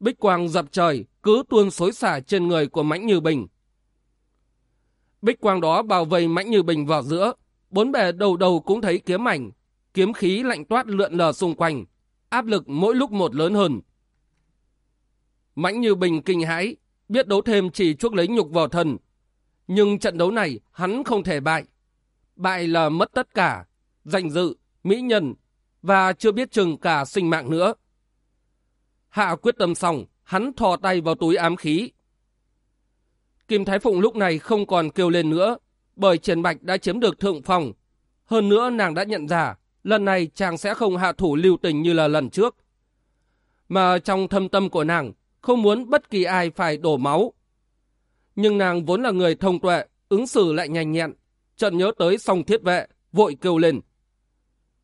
Bích quang dập trời cứ tuôn xối xả trên người của Mãnh Như Bình. Bích quang đó bao vây Mãnh Như Bình vào giữa, bốn bề đầu đầu cũng thấy kiếm ảnh, kiếm khí lạnh toát lượn lờ xung quanh, áp lực mỗi lúc một lớn hơn. Mãnh Như Bình kinh hãi, biết đấu thêm chỉ chuốc lấy nhục vào thân. Nhưng trận đấu này hắn không thể bại. Bại là mất tất cả, danh dự, mỹ nhân và chưa biết chừng cả sinh mạng nữa. Hạ quyết tâm xong, hắn thò tay vào túi ám khí. Kim Thái Phụng lúc này không còn kêu lên nữa, bởi Trần Bạch đã chiếm được thượng phòng. Hơn nữa nàng đã nhận ra, lần này chàng sẽ không hạ thủ lưu tình như là lần trước. Mà trong thâm tâm của nàng, không muốn bất kỳ ai phải đổ máu. Nhưng nàng vốn là người thông tuệ, ứng xử lại nhanh nhẹn, trận nhớ tới song thiết vệ, vội kêu lên.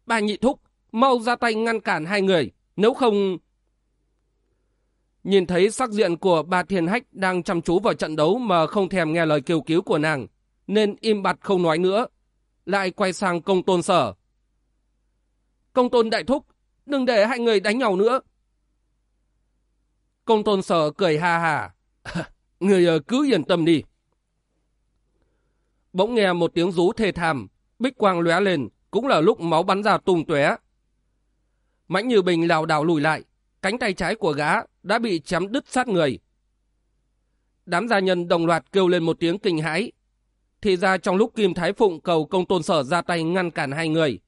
Bà nhị thúc, mau ra tay ngăn cản hai người, nếu không... Nhìn thấy sắc diện của bà Thiền Hách đang chăm chú vào trận đấu mà không thèm nghe lời kêu cứu của nàng, nên im bặt không nói nữa. Lại quay sang công tôn sở. Công tôn đại thúc, đừng để hai người đánh nhau nữa. Công tôn sở cười ha ha. *laughs* người ờ, cứ yên tâm đi. Bỗng nghe một tiếng rú thê thảm, bích quang lóe lên, cũng là lúc máu bắn ra tung tóe. Mãnh Như Bình lảo đảo lùi lại, cánh tay trái của gã đã bị chém đứt sát người. Đám gia nhân đồng loạt kêu lên một tiếng kinh hãi. Thì ra trong lúc Kim Thái Phụng cầu công tôn sở ra tay ngăn cản hai người,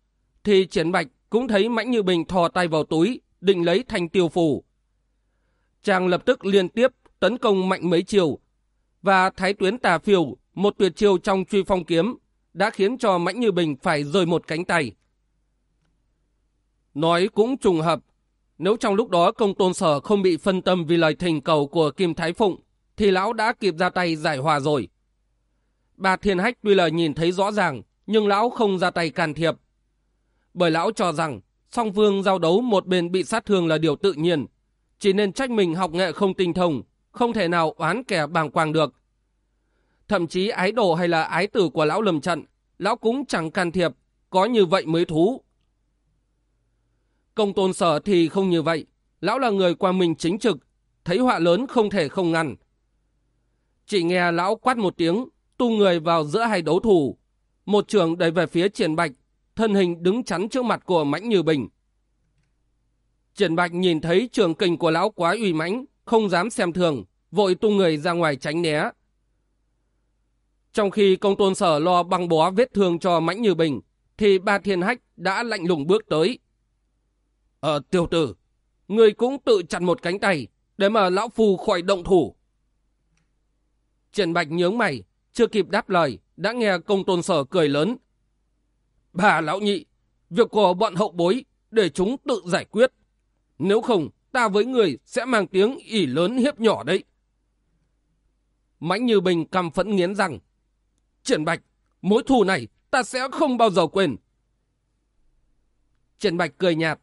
thì Triển Bạch cũng thấy Mãnh Như Bình thò tay vào túi, định lấy thanh tiêu phủ, Chàng lập tức liên tiếp tấn công mạnh mấy chiều, và Thái Tuyến Tà Phiều một tuyệt chiêu trong truy phong kiếm, đã khiến cho Mãnh Như Bình phải rời một cánh tay. Nói cũng trùng hợp, nếu trong lúc đó công tôn sở không bị phân tâm vì lời thỉnh cầu của Kim Thái Phụng, thì lão đã kịp ra tay giải hòa rồi. Bà Thiên Hách tuy là nhìn thấy rõ ràng, nhưng lão không ra tay can thiệp. Bởi lão cho rằng, song phương giao đấu một bên bị sát thương là điều tự nhiên, chỉ nên trách mình học nghệ không tinh thông, không thể nào oán kẻ bàng quang được. Thậm chí ái đồ hay là ái tử của lão lầm trận, lão cũng chẳng can thiệp, có như vậy mới thú. Công tôn sở thì không như vậy, lão là người qua mình chính trực, thấy họa lớn không thể không ngăn. Chỉ nghe lão quát một tiếng, tu người vào giữa hai đấu thủ. Một trường đẩy về phía triển bạch, thân hình đứng chắn trước mặt của mãnh như bình. Triển bạch nhìn thấy trường kình của lão quá uy mãnh, không dám xem thường, vội tu người ra ngoài tránh né. Trong khi công tôn sở lo băng bó vết thương cho mãnh như bình, thì ba thiên hách đã lạnh lùng bước tới. Ờ, tiểu tử, người cũng tự chặt một cánh tay, để mà lão phù khỏi động thủ. Triển Bạch nhướng mày, chưa kịp đáp lời, đã nghe công tôn sở cười lớn. Bà lão nhị, việc của bọn hậu bối, để chúng tự giải quyết. Nếu không, ta với người sẽ mang tiếng ỉ lớn hiếp nhỏ đấy. Mãnh Như Bình cầm phẫn nghiến rằng, Triển Bạch, mối thù này ta sẽ không bao giờ quên. Triển Bạch cười nhạt,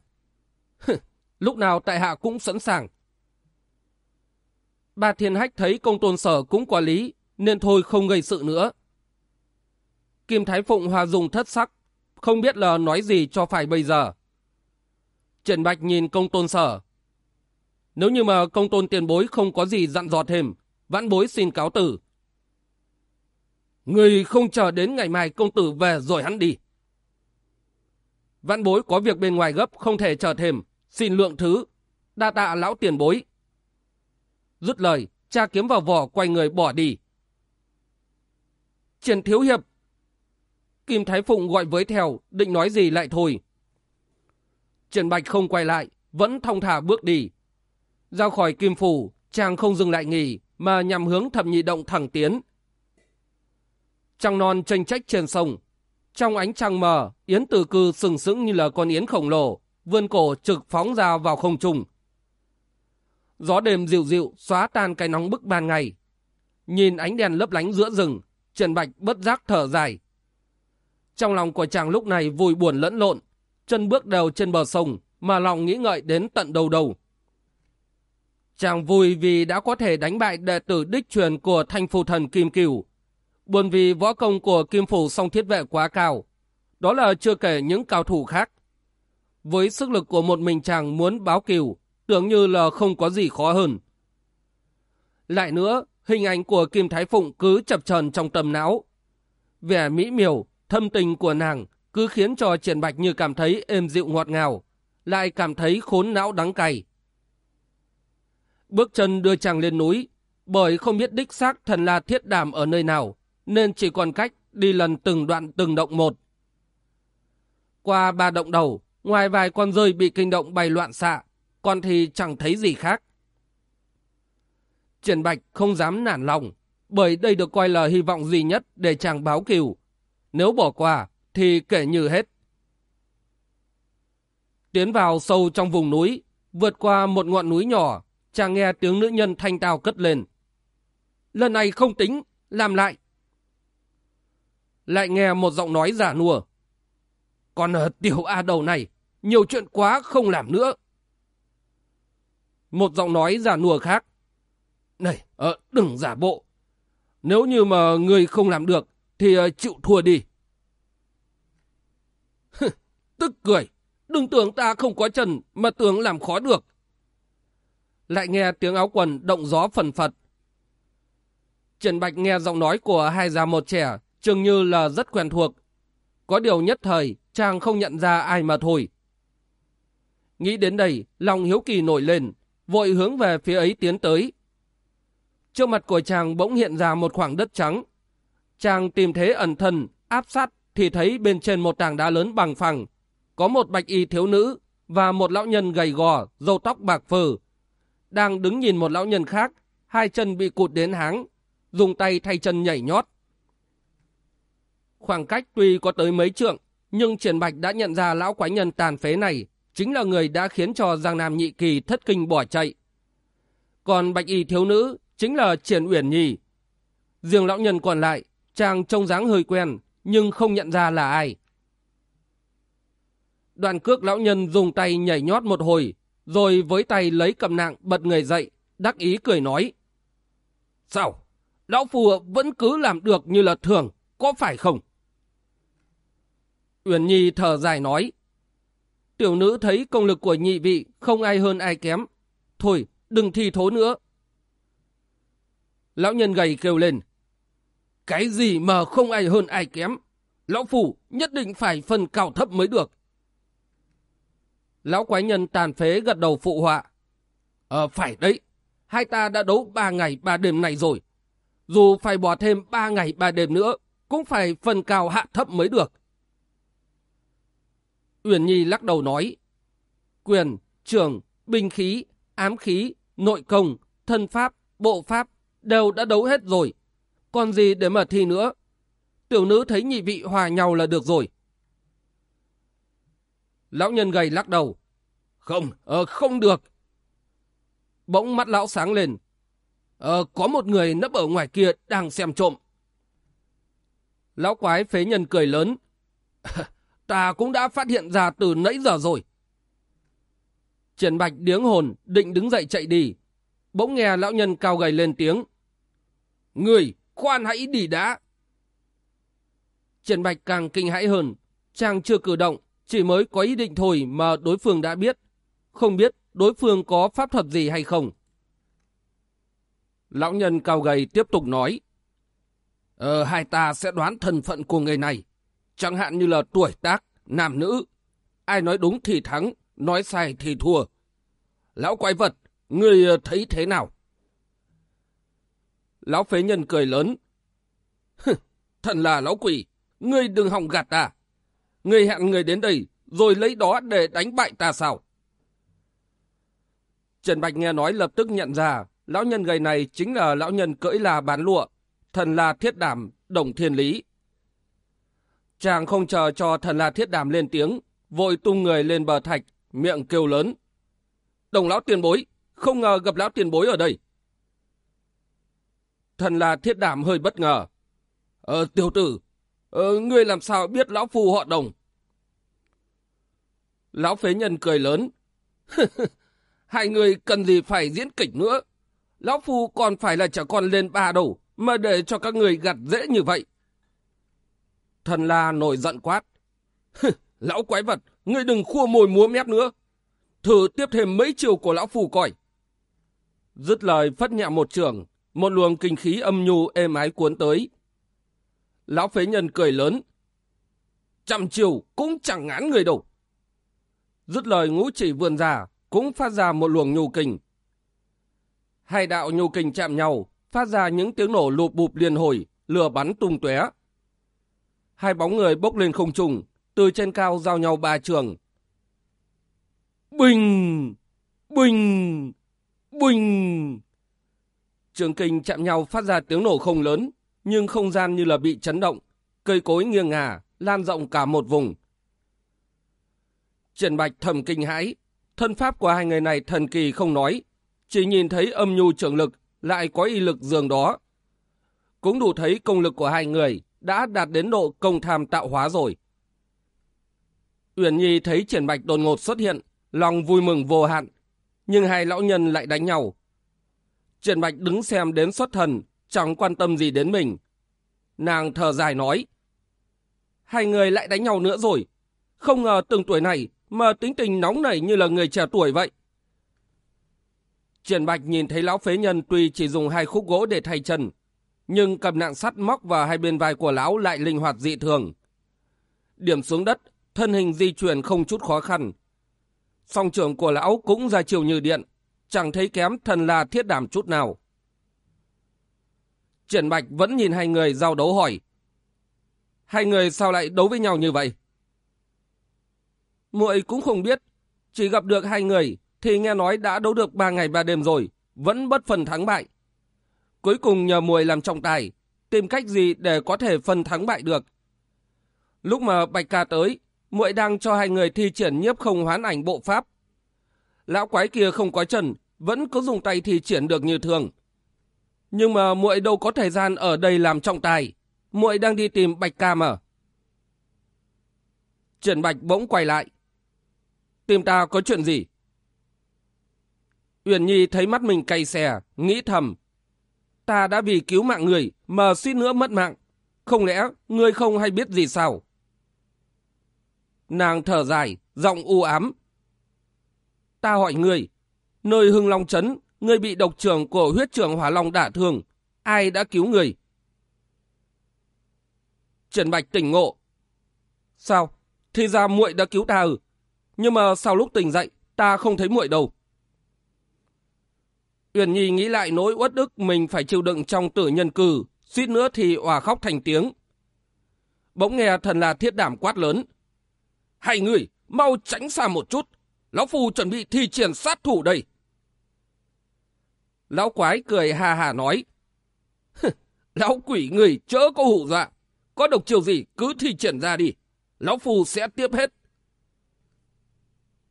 lúc nào tại hạ cũng sẵn sàng. Ba thiên hách thấy công tôn sở cũng quả lý, nên thôi không gây sự nữa. Kim Thái Phụng hòa dùng thất sắc, không biết là nói gì cho phải bây giờ. Trần Bạch nhìn công tôn sở. Nếu như mà công tôn tiền bối không có gì dặn dò thêm, vãn bối xin cáo tử. Người không chờ đến ngày mai công tử về rồi hắn đi. Vãn bối có việc bên ngoài gấp không thể chờ thêm, xin lượng thứ, đa tạ lão tiền bối. Dứt lời, cha kiếm vào vỏ quay người bỏ đi. trần Thiếu Hiệp. Kim Thái Phụng gọi với theo, định nói gì lại thôi. trần Bạch không quay lại, vẫn thông thả bước đi. Ra khỏi Kim Phủ, chàng không dừng lại nghỉ, mà nhằm hướng thập nhị động thẳng tiến. Trăng non tranh trách trên sông. Trong ánh trăng mờ, Yến Tử Cư sừng sững như là con yến khổng lồ, vươn cổ trực phóng ra vào không trung. Gió đêm dịu dịu xóa tan cái nóng bức ban ngày. Nhìn ánh đèn lấp lánh giữa rừng, Trần Bạch bất giác thở dài. Trong lòng của chàng lúc này vui buồn lẫn lộn, chân bước đều trên bờ sông mà lòng nghĩ ngợi đến tận đầu đầu. Chàng vui vì đã có thể đánh bại đệ tử đích truyền của thanh phù thần Kim Cửu. Buồn vì võ công của Kim Phủ song thiết vệ quá cao. Đó là chưa kể những cao thủ khác. Với sức lực của một mình chàng muốn báo cửu, tưởng như là không có gì khó hơn. Lại nữa, hình ảnh của Kim Thái Phụng cứ chập chờn trong tầm não. Vẻ mỹ miều, thâm tình của nàng cứ khiến cho Triển Bạch như cảm thấy êm dịu ngọt ngào, lại cảm thấy khốn não đắng cay. Bước chân đưa chàng lên núi, bởi không biết đích xác thần la thiết đàm ở nơi nào, nên chỉ còn cách đi lần từng đoạn từng động một. Qua ba động đầu, ngoài vài con rơi bị kinh động bay loạn xạ, còn thì chẳng thấy gì khác. Triển Bạch không dám nản lòng, bởi đây được coi là hy vọng duy nhất để chàng báo cừu. Nếu bỏ qua, thì kể như hết. Tiến vào sâu trong vùng núi, vượt qua một ngọn núi nhỏ, chàng nghe tiếng nữ nhân thanh tao cất lên. Lần này không tính, làm lại. Lại nghe một giọng nói giả nùa. Còn ở tiểu A đầu này, nhiều chuyện quá không làm nữa. Một giọng nói giả nùa khác. Này, ờ, đừng giả bộ. Nếu như mà người không làm được, thì uh, chịu thua đi. Tức cười, đừng tưởng ta không có chân mà tưởng làm khó được. Lại nghe tiếng áo quần động gió phần phật. Trần Bạch nghe giọng nói của hai già một trẻ, chừng như là rất quen thuộc. Có điều nhất thời, chàng không nhận ra ai mà thôi. Nghĩ đến đây, lòng hiếu kỳ nổi lên, vội hướng về phía ấy tiến tới. Trước mặt của chàng bỗng hiện ra một khoảng đất trắng. Chàng tìm thế ẩn thân, áp sát thì thấy bên trên một tảng đá lớn bằng phẳng, có một bạch y thiếu nữ và một lão nhân gầy gò, râu tóc bạc phơ. Đang đứng nhìn một lão nhân khác, hai chân bị cụt đến háng, dùng tay thay chân nhảy nhót. Khoảng cách tuy có tới mấy trượng, nhưng Triển Bạch đã nhận ra lão quái nhân tàn phế này chính là người đã khiến cho Giang Nam Nhị Kỳ thất kinh bỏ chạy. Còn bạch y thiếu nữ chính là Triển Uyển Nhi. Riêng lão nhân còn lại, chàng trông dáng hơi quen, nhưng không nhận ra là ai. Đoàn cước lão nhân dùng tay nhảy nhót một hồi, rồi với tay lấy cầm nạng bật người dậy, đắc ý cười nói. Sao? Lão Phù vẫn cứ làm được như là thường, có phải không? Uyển Nhi thở dài nói. Tiểu nữ thấy công lực của nhị vị không ai hơn ai kém. Thôi, đừng thi thố nữa. Lão nhân gầy kêu lên. Cái gì mà không ai hơn ai kém? Lão Phủ nhất định phải phân cao thấp mới được. Lão quái nhân tàn phế gật đầu phụ họa. Ờ, phải đấy. Hai ta đã đấu ba ngày ba đêm này rồi. Dù phải bỏ thêm ba ngày ba đêm nữa, cũng phải phân cao hạ thấp mới được. Uyển Nhi lắc đầu nói, quyền, trường, binh khí, ám khí, nội công, thân pháp, bộ pháp đều đã đấu hết rồi. Còn gì để mà thi nữa? Tiểu nữ thấy nhị vị hòa nhau là được rồi. Lão nhân gầy lắc đầu. Không, ờ, không được. Bỗng mắt lão sáng lên. Ờ, có một người nấp ở ngoài kia đang xem trộm. Lão quái phế nhân cười lớn. *laughs* ta cũng đã phát hiện ra từ nãy giờ rồi. Triển Bạch điếng hồn, định đứng dậy chạy đi. Bỗng nghe lão nhân cao gầy lên tiếng. Người, khoan hãy đi đã. Triển Bạch càng kinh hãi hơn. Chàng chưa cử động, chỉ mới có ý định thôi mà đối phương đã biết. Không biết đối phương có pháp thuật gì hay không. Lão nhân cao gầy tiếp tục nói. Ờ, hai ta sẽ đoán thân phận của người này. Chẳng hạn như là tuổi tác, nam nữ. Ai nói đúng thì thắng, nói sai thì thua. Lão quái vật, ngươi ờ, thấy thế nào? Lão phế nhân cười lớn. *laughs* Thật là lão quỷ, ngươi đừng hòng gạt ta. Ngươi hẹn người đến đây, rồi lấy đó để đánh bại ta sao? Trần Bạch nghe nói lập tức nhận ra, lão nhân gầy này chính là lão nhân cưỡi là bán lụa, thần là thiết đảm, đồng thiên lý. Chàng không chờ cho thần la thiết đàm lên tiếng, vội tung người lên bờ thạch, miệng kêu lớn. Đồng lão tiền bối, không ngờ gặp lão tiền bối ở đây. Thần la thiết đàm hơi bất ngờ. Ờ, tiểu tử, ờ, ngươi làm sao biết lão phù họ đồng? Lão phế nhân cười lớn. *laughs* Hai người cần gì phải diễn kịch nữa. Lão phu còn phải là trẻ con lên ba đầu, mà để cho các người gặt dễ như vậy. Thần la nổi giận quát. lão quái vật, ngươi đừng khua mồi múa mép nữa. Thử tiếp thêm mấy chiều của lão phù coi. Dứt lời phất nhẹ một trường, một luồng kinh khí âm nhu êm ái cuốn tới. Lão phế nhân cười lớn. Trăm chiều cũng chẳng ngán người đâu. Dứt lời ngũ chỉ vươn ra, cũng phát ra một luồng nhu kình. Hai đạo nhu kình chạm nhau, phát ra những tiếng nổ lụp bụp liên hồi, lửa bắn tung tóe hai bóng người bốc lên không trùng, từ trên cao giao nhau ba trường. Bình! Bình! Bình! Trường kinh chạm nhau phát ra tiếng nổ không lớn, nhưng không gian như là bị chấn động, cây cối nghiêng ngả, lan rộng cả một vùng. Triển Bạch thầm kinh hãi, thân pháp của hai người này thần kỳ không nói, chỉ nhìn thấy âm nhu trường lực lại có y lực dường đó. Cũng đủ thấy công lực của hai người đã đạt đến độ công tham tạo hóa rồi. Uyển Nhi thấy Triển Bạch đột ngột xuất hiện, lòng vui mừng vô hạn, nhưng hai lão nhân lại đánh nhau. Triển Bạch đứng xem đến xuất thần, chẳng quan tâm gì đến mình. Nàng thở dài nói, hai người lại đánh nhau nữa rồi. Không ngờ từng tuổi này mà tính tình nóng nảy như là người trẻ tuổi vậy. Triển Bạch nhìn thấy lão phế nhân tuy chỉ dùng hai khúc gỗ để thay chân, nhưng cầm nạng sắt móc vào hai bên vai của lão lại linh hoạt dị thường. Điểm xuống đất, thân hình di chuyển không chút khó khăn. Song trưởng của lão cũng ra chiều như điện, chẳng thấy kém thần là thiết đảm chút nào. Triển Bạch vẫn nhìn hai người giao đấu hỏi. Hai người sao lại đấu với nhau như vậy? muội cũng không biết, chỉ gặp được hai người thì nghe nói đã đấu được ba ngày ba đêm rồi, vẫn bất phần thắng bại. Cuối cùng nhờ muội làm trọng tài, tìm cách gì để có thể phân thắng bại được. Lúc mà Bạch Ca tới, muội đang cho hai người thi triển nhiếp không hoán ảnh bộ pháp. Lão quái kia không có chân, vẫn cứ dùng tay thi triển được như thường. Nhưng mà muội đâu có thời gian ở đây làm trọng tài. muội đang đi tìm Bạch Ca mà. Triển Bạch bỗng quay lại. Tìm ta có chuyện gì? Uyển Nhi thấy mắt mình cay xè, nghĩ thầm. Ta đã vì cứu mạng người mà suýt nữa mất mạng. Không lẽ ngươi không hay biết gì sao? Nàng thở dài, giọng u ám. Ta hỏi ngươi, nơi Hưng Long Trấn, ngươi bị độc trưởng của huyết trưởng Hỏa Long đả thương. Ai đã cứu người? Trần Bạch tỉnh ngộ. Sao? Thì ra muội đã cứu ta ừ. Nhưng mà sau lúc tỉnh dậy, ta không thấy muội đâu. Uyển Nhi nghĩ lại nỗi uất ức mình phải chịu đựng trong tử nhân cử, suýt nữa thì òa khóc thành tiếng. Bỗng nghe thần là thiết đảm quát lớn. Hai người, mau tránh xa một chút. Lão Phù chuẩn bị thi triển sát thủ đây. Lão quái cười hà hà nói. Lão quỷ người chớ có hủ dọa. Có độc chiều gì cứ thi triển ra đi. Lão Phù sẽ tiếp hết.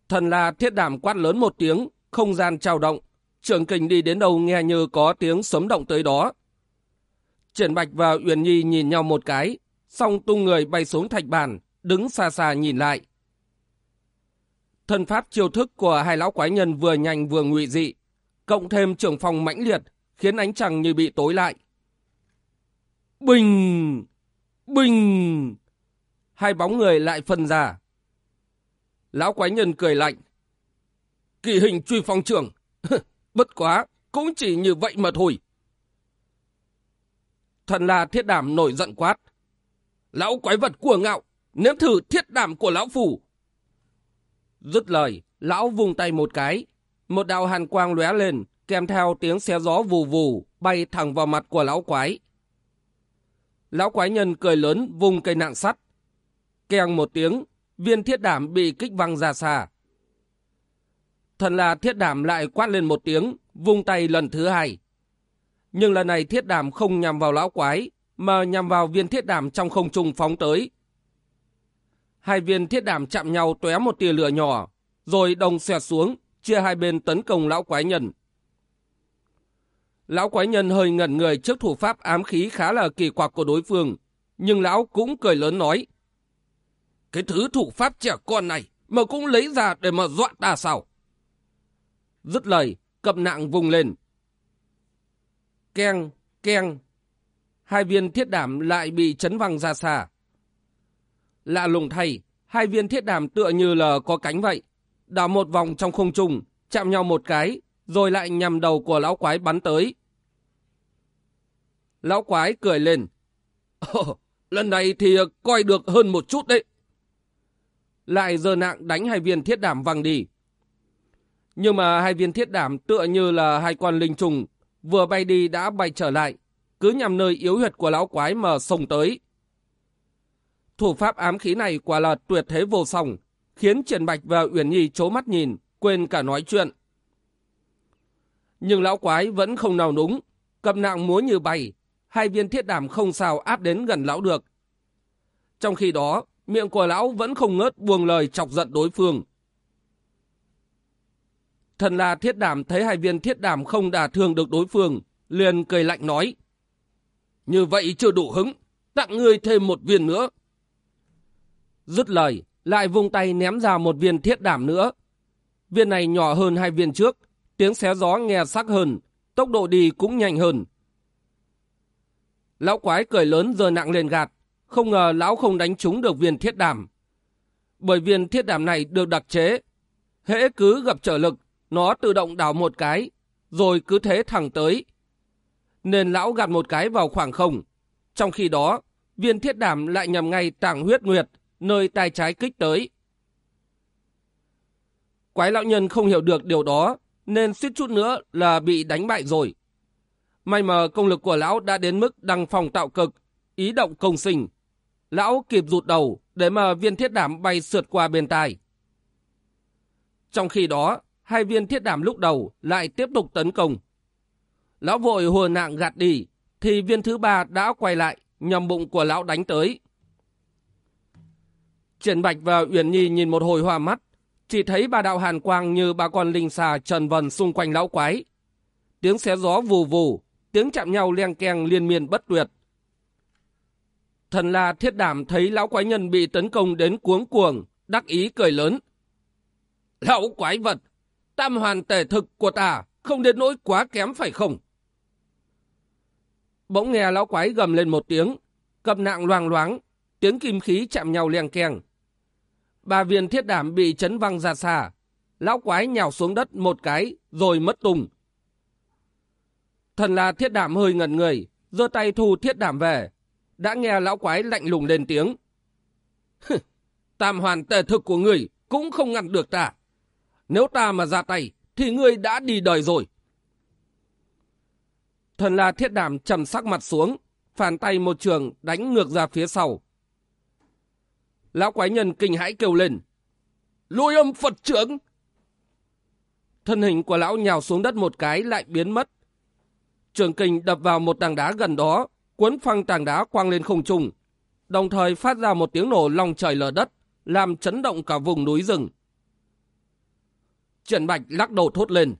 Thần là thiết đảm quát lớn một tiếng, không gian trao động. Trường kình đi đến đâu nghe như có tiếng sấm động tới đó. Triển Bạch và Uyển Nhi nhìn nhau một cái, xong tung người bay xuống thạch bàn, đứng xa xa nhìn lại. Thân pháp chiêu thức của hai lão quái nhân vừa nhanh vừa ngụy dị, cộng thêm trưởng phòng mãnh liệt, khiến ánh trăng như bị tối lại. Bình! Bình! Hai bóng người lại phân ra. Lão quái nhân cười lạnh. Kỳ hình truy phong trưởng. *laughs* Bất quá, cũng chỉ như vậy mà thôi. Thần là thiết đảm nổi giận quát. Lão quái vật của ngạo, nếm thử thiết đảm của lão phủ. Dứt lời, lão vùng tay một cái. Một đạo hàn quang lóe lên, kèm theo tiếng xe gió vù vù, bay thẳng vào mặt của lão quái. Lão quái nhân cười lớn vùng cây nặng sắt. Kèng một tiếng, viên thiết đảm bị kích văng ra xa. Thần là thiết đảm lại quát lên một tiếng, vung tay lần thứ hai. Nhưng lần này thiết đảm không nhằm vào lão quái, mà nhằm vào viên thiết đảm trong không trung phóng tới. Hai viên thiết đảm chạm nhau tóe một tia lửa nhỏ, rồi đồng xẹt xuống, chia hai bên tấn công lão quái nhân. Lão quái nhân hơi ngẩn người trước thủ pháp ám khí khá là kỳ quặc của đối phương, nhưng lão cũng cười lớn nói. Cái thứ thủ pháp trẻ con này mà cũng lấy ra để mà dọa ta sao? Dứt lời, cầm nạng vùng lên. Keng, keng. Hai viên thiết đảm lại bị chấn văng ra xa. Lạ lùng thay, hai viên thiết đảm tựa như là có cánh vậy. Đảo một vòng trong không trung, chạm nhau một cái, rồi lại nhằm đầu của lão quái bắn tới. Lão quái cười lên. Ồ, lần này thì coi được hơn một chút đấy. Lại giờ nạng đánh hai viên thiết đảm văng đi. Nhưng mà hai viên thiết đảm tựa như là hai con linh trùng, vừa bay đi đã bay trở lại, cứ nhằm nơi yếu huyệt của lão quái mà sông tới. Thủ pháp ám khí này quả là tuyệt thế vô song, khiến Triển Bạch và Uyển Nhi chố mắt nhìn, quên cả nói chuyện. Nhưng lão quái vẫn không nào đúng, cầm nạng múa như bay, hai viên thiết đảm không sao áp đến gần lão được. Trong khi đó, miệng của lão vẫn không ngớt buông lời chọc giận đối phương. Thần là thiết đảm thấy hai viên thiết đảm không đả thương được đối phương, liền cười lạnh nói. Như vậy chưa đủ hứng, tặng ngươi thêm một viên nữa. Dứt lời, lại vung tay ném ra một viên thiết đảm nữa. Viên này nhỏ hơn hai viên trước, tiếng xé gió nghe sắc hơn, tốc độ đi cũng nhanh hơn. Lão quái cười lớn giờ nặng lên gạt, không ngờ lão không đánh trúng được viên thiết đảm. Bởi viên thiết đảm này được đặc chế, hễ cứ gặp trở lực, nó tự động đảo một cái, rồi cứ thế thẳng tới. Nên lão gạt một cái vào khoảng không. Trong khi đó, viên thiết đảm lại nhằm ngay tảng huyết nguyệt, nơi tay trái kích tới. Quái lão nhân không hiểu được điều đó, nên suýt chút nữa là bị đánh bại rồi. May mà công lực của lão đã đến mức đăng phòng tạo cực, ý động công sinh. Lão kịp rụt đầu để mà viên thiết đảm bay sượt qua bên tai. Trong khi đó, hai viên thiết đảm lúc đầu lại tiếp tục tấn công. Lão vội hùa nạng gạt đi, thì viên thứ ba đã quay lại, nhằm bụng của lão đánh tới. Triển Bạch và Uyển Nhi nhìn một hồi hoa mắt, chỉ thấy ba đạo hàn quang như ba con linh xà trần vần xung quanh lão quái. Tiếng xé gió vù vù, tiếng chạm nhau leng keng liên miên bất tuyệt. Thần la thiết đảm thấy lão quái nhân bị tấn công đến cuống cuồng, đắc ý cười lớn. Lão quái vật, tam hoàn tể thực của ta không đến nỗi quá kém phải không? Bỗng nghe lão quái gầm lên một tiếng, cầm nạng loang loáng, tiếng kim khí chạm nhau leng keng. Ba viên thiết đảm bị chấn văng ra xa, lão quái nhào xuống đất một cái rồi mất tung. Thần là thiết đảm hơi ngẩn người, giơ tay thu thiết đảm về, đã nghe lão quái lạnh lùng lên tiếng. *laughs* Tam hoàn tề thực của người cũng không ngăn được ta. Nếu ta mà ra tay, thì ngươi đã đi đời rồi. Thần la thiết đàm trầm sắc mặt xuống, phản tay một trường đánh ngược ra phía sau. Lão quái nhân kinh hãi kêu lên. Lôi âm Phật trưởng! Thân hình của lão nhào xuống đất một cái lại biến mất. Trường kinh đập vào một tảng đá gần đó, cuốn phăng tảng đá quang lên không trung, đồng thời phát ra một tiếng nổ long trời lở đất, làm chấn động cả vùng núi rừng. Trần Bạch lắc đầu thốt lên.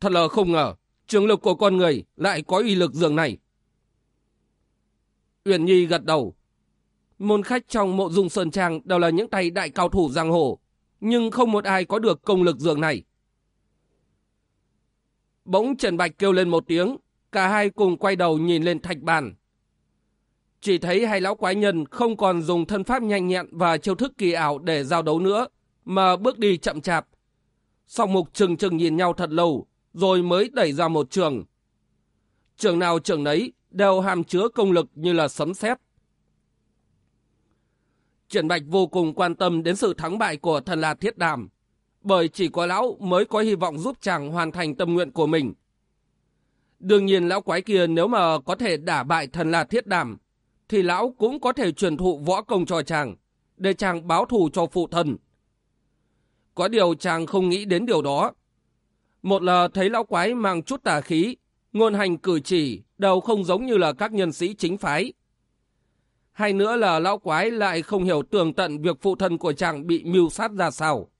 Thật là không ngờ, trường lực của con người lại có uy lực dường này. Uyển Nhi gật đầu. Môn khách trong mộ dung sơn trang đều là những tay đại cao thủ giang hồ, nhưng không một ai có được công lực dường này. Bỗng Trần Bạch kêu lên một tiếng, cả hai cùng quay đầu nhìn lên thạch bàn. Chỉ thấy hai lão quái nhân không còn dùng thân pháp nhanh nhẹn và chiêu thức kỳ ảo để giao đấu nữa, mà bước đi chậm chạp. Song mục chừng chừng nhìn nhau thật lâu, rồi mới đẩy ra một trường. Trường nào trường nấy đều hàm chứa công lực như là sấm sét. Triển Bạch vô cùng quan tâm đến sự thắng bại của thần là thiết đàm, bởi chỉ có lão mới có hy vọng giúp chàng hoàn thành tâm nguyện của mình. Đương nhiên lão quái kia nếu mà có thể đả bại thần là thiết đàm, thì lão cũng có thể truyền thụ võ công cho chàng, để chàng báo thù cho phụ thân. Có điều chàng không nghĩ đến điều đó. Một là thấy lão quái mang chút tà khí, ngôn hành cử chỉ đều không giống như là các nhân sĩ chính phái. Hay nữa là lão quái lại không hiểu tường tận việc phụ thân của chàng bị mưu sát ra sao.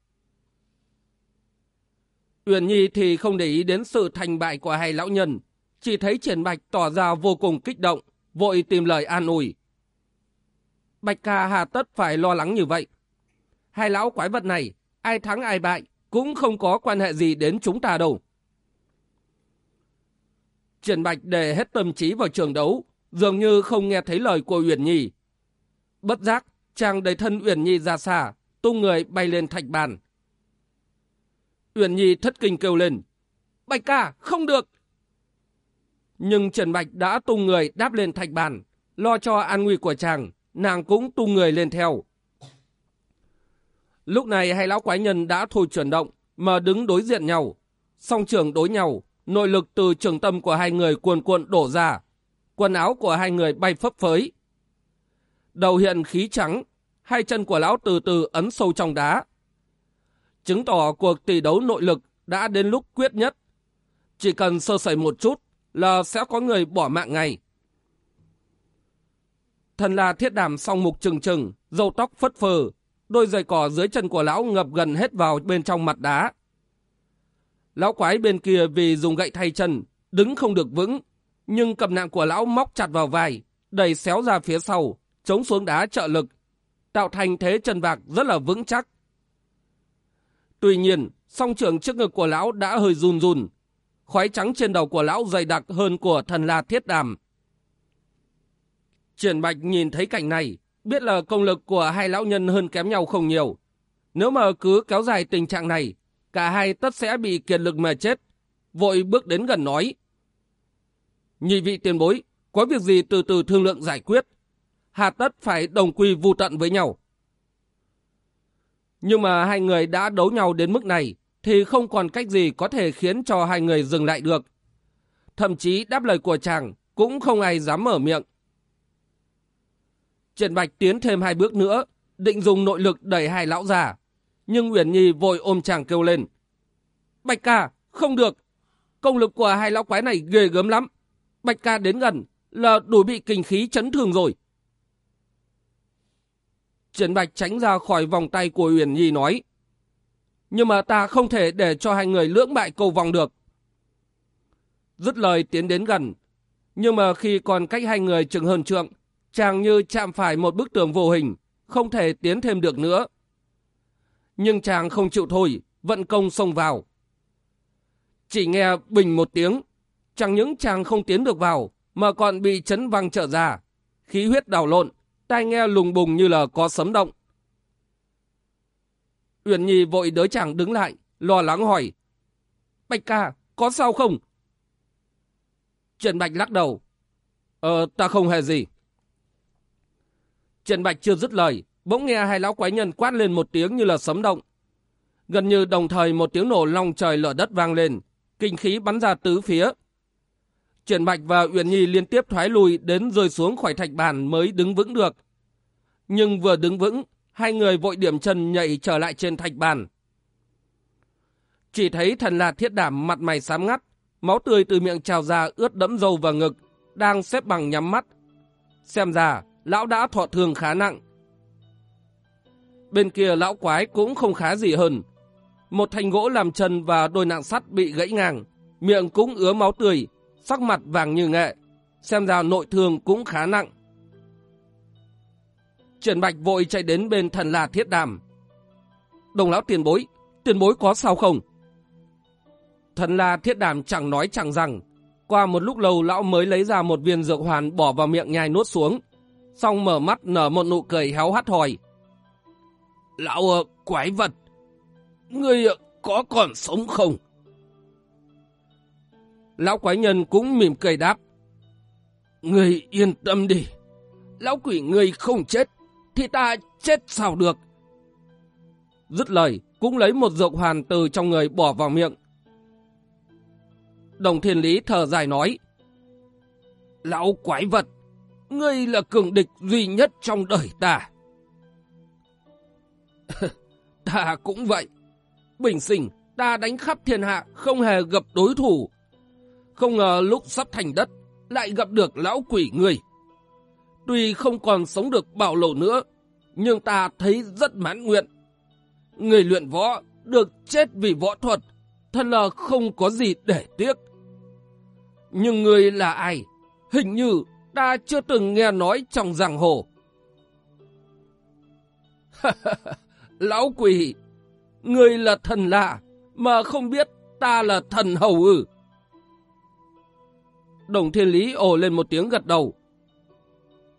Uyển Nhi thì không để ý đến sự thành bại của hai lão nhân, chỉ thấy Triển Bạch tỏ ra vô cùng kích động, vội tìm lời an ủi. Bạch ca hà tất phải lo lắng như vậy. Hai lão quái vật này, ai thắng ai bại, cũng không có quan hệ gì đến chúng ta đâu. Triển Bạch để hết tâm trí vào trường đấu, dường như không nghe thấy lời của Uyển Nhi. Bất giác, chàng đẩy thân Uyển Nhi ra xa, tung người bay lên thạch bàn. Uyển Nhi thất kinh kêu lên. Bạch ca, không được! Nhưng Trần Bạch đã tung người đáp lên thạch bàn, lo cho an nguy của chàng, nàng cũng tung người lên theo. Lúc này hai lão quái nhân đã thôi chuyển động, mà đứng đối diện nhau. Song trường đối nhau, nội lực từ trường tâm của hai người cuồn cuộn đổ ra. Quần áo của hai người bay phấp phới. Đầu hiện khí trắng, hai chân của lão từ từ ấn sâu trong đá. Chứng tỏ cuộc tỷ đấu nội lực đã đến lúc quyết nhất. Chỉ cần sơ sẩy một chút, là sẽ có người bỏ mạng ngay. Thần là thiết đàm song mục trừng trừng, râu tóc phất phơ, đôi giày cỏ dưới chân của lão ngập gần hết vào bên trong mặt đá. Lão quái bên kia vì dùng gậy thay chân, đứng không được vững, nhưng cầm nạng của lão móc chặt vào vai, đẩy xéo ra phía sau, chống xuống đá trợ lực, tạo thành thế chân vạc rất là vững chắc. Tuy nhiên, song trường trước ngực của lão đã hơi run run, khói trắng trên đầu của lão dày đặc hơn của thần la thiết đàm. Triển Bạch nhìn thấy cảnh này, biết là công lực của hai lão nhân hơn kém nhau không nhiều. Nếu mà cứ kéo dài tình trạng này, cả hai tất sẽ bị kiệt lực mà chết. Vội bước đến gần nói. Nhị vị tiền bối, có việc gì từ từ thương lượng giải quyết. Hà tất phải đồng quy vu tận với nhau. Nhưng mà hai người đã đấu nhau đến mức này, thì không còn cách gì có thể khiến cho hai người dừng lại được. Thậm chí đáp lời của chàng cũng không ai dám mở miệng. Trần Bạch tiến thêm hai bước nữa, định dùng nội lực đẩy hai lão già. Nhưng Uyển Nhi vội ôm chàng kêu lên. Bạch ca, không được. Công lực của hai lão quái này ghê gớm lắm. Bạch ca đến gần là đủ bị kinh khí chấn thương rồi. Trần Bạch tránh ra khỏi vòng tay của Uyển Nhi nói. Nhưng mà ta không thể để cho hai người lưỡng bại cầu vòng được. Dứt lời tiến đến gần. Nhưng mà khi còn cách hai người chừng hơn trượng, chàng như chạm phải một bức tường vô hình, không thể tiến thêm được nữa. Nhưng chàng không chịu thôi, vận công xông vào. Chỉ nghe bình một tiếng, chẳng những chàng không tiến được vào, mà còn bị chấn văng trở ra, khí huyết đảo lộn, tai nghe lùng bùng như là có sấm động. Uyển Nhi vội đỡ chàng đứng lại, lo lắng hỏi. Bạch ca, có sao không? Trần Bạch lắc đầu. Ờ, ta không hề gì. Trần Bạch chưa dứt lời, bỗng nghe hai lão quái nhân quát lên một tiếng như là sấm động. Gần như đồng thời một tiếng nổ long trời lở đất vang lên, kinh khí bắn ra tứ phía. Trần Bạch và Uyển Nhi liên tiếp thoái lùi đến rơi xuống khỏi thạch bàn mới đứng vững được. Nhưng vừa đứng vững, hai người vội điểm chân nhảy trở lại trên thạch bàn. Chỉ thấy thần là thiết đảm mặt mày xám ngắt, máu tươi từ miệng trào ra ướt đẫm dầu và ngực, đang xếp bằng nhắm mắt. Xem ra, lão đã thọ thương khá nặng. Bên kia lão quái cũng không khá gì hơn. Một thanh gỗ làm chân và đôi nạng sắt bị gãy ngang, miệng cũng ứa máu tươi, sắc mặt vàng như nghệ, xem ra nội thương cũng khá nặng. Trần Bạch vội chạy đến bên thần là thiết đàm. Đồng lão tiền bối, tiền bối có sao không? Thần la thiết đàm chẳng nói chẳng rằng. Qua một lúc lâu lão mới lấy ra một viên dược hoàn bỏ vào miệng nhai nuốt xuống. Xong mở mắt nở một nụ cười héo hắt hỏi. Lão quái vật, ngươi có còn sống không? Lão quái nhân cũng mỉm cười đáp. Ngươi yên tâm đi, lão quỷ ngươi không chết, thì ta chết sao được? Dứt lời, cũng lấy một dược hoàn từ trong người bỏ vào miệng. Đồng thiên lý thở dài nói. Lão quái vật, ngươi là cường địch duy nhất trong đời ta. *laughs* ta cũng vậy. Bình sinh, ta đánh khắp thiên hạ không hề gặp đối thủ. Không ngờ lúc sắp thành đất, lại gặp được lão quỷ người. Tuy không còn sống được bảo lộ nữa, nhưng ta thấy rất mãn nguyện. Người luyện võ được chết vì võ thuật, thật là không có gì để tiếc. Nhưng người là ai? Hình như ta chưa từng nghe nói trong giang hồ. *laughs* Lão quỷ, người là thần lạ, mà không biết ta là thần hầu ư. Đồng thiên lý ồ lên một tiếng gật đầu.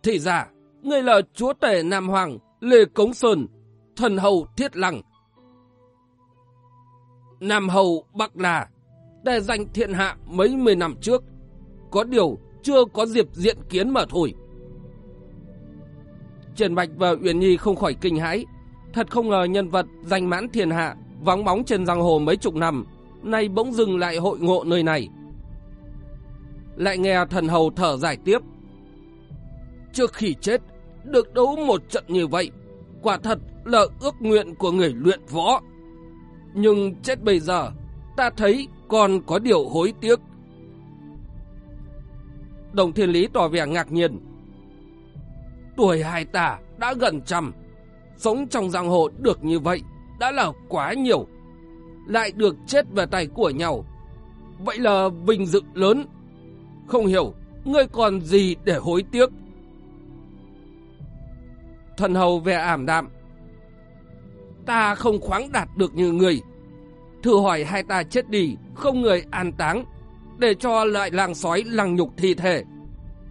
Thì ra, ngươi là chúa tể Nam Hoàng, Lê Cống Sơn, thần hầu Thiết Lăng. Nam hầu Bắc là để danh thiện hạ mấy mươi năm trước. Có điều chưa có dịp diện kiến mà thôi. Trần Bạch và Uyển Nhi không khỏi kinh hãi. Thật không ngờ nhân vật danh mãn thiên hạ, vắng bóng trên giang hồ mấy chục năm, nay bỗng dừng lại hội ngộ nơi này. Lại nghe thần hầu thở dài tiếp. Trước khi chết, được đấu một trận như vậy, quả thật là ước nguyện của người luyện võ. Nhưng chết bây giờ, ta thấy còn có điều hối tiếc. Đồng Thiên Lý tỏ vẻ ngạc nhiên. Tuổi hai ta đã gần trăm, sống trong giang hồ được như vậy đã là quá nhiều. Lại được chết về tay của nhau. Vậy là vinh dự lớn. Không hiểu, ngươi còn gì để hối tiếc? Thần hầu vẻ ảm đạm. Ta không khoáng đạt được như người. Thử hỏi hai ta chết đi, không người an táng, để cho lại làng sói lăng nhục thi thể.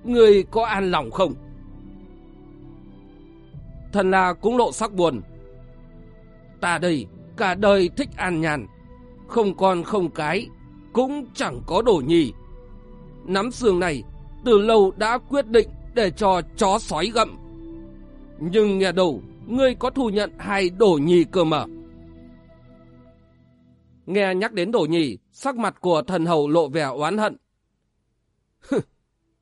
Người có an lòng không? Thần là cũng lộ sắc buồn. Ta đây, cả đời thích an nhàn, không con không cái, cũng chẳng có đổ nhì. Nắm xương này, từ lâu đã quyết định để cho chó sói gậm. Nhưng nghe đầu, ngươi có thu nhận hai đổ nhì cơ mà. Nghe nhắc đến đổ nhì, sắc mặt của thần hầu lộ vẻ oán hận.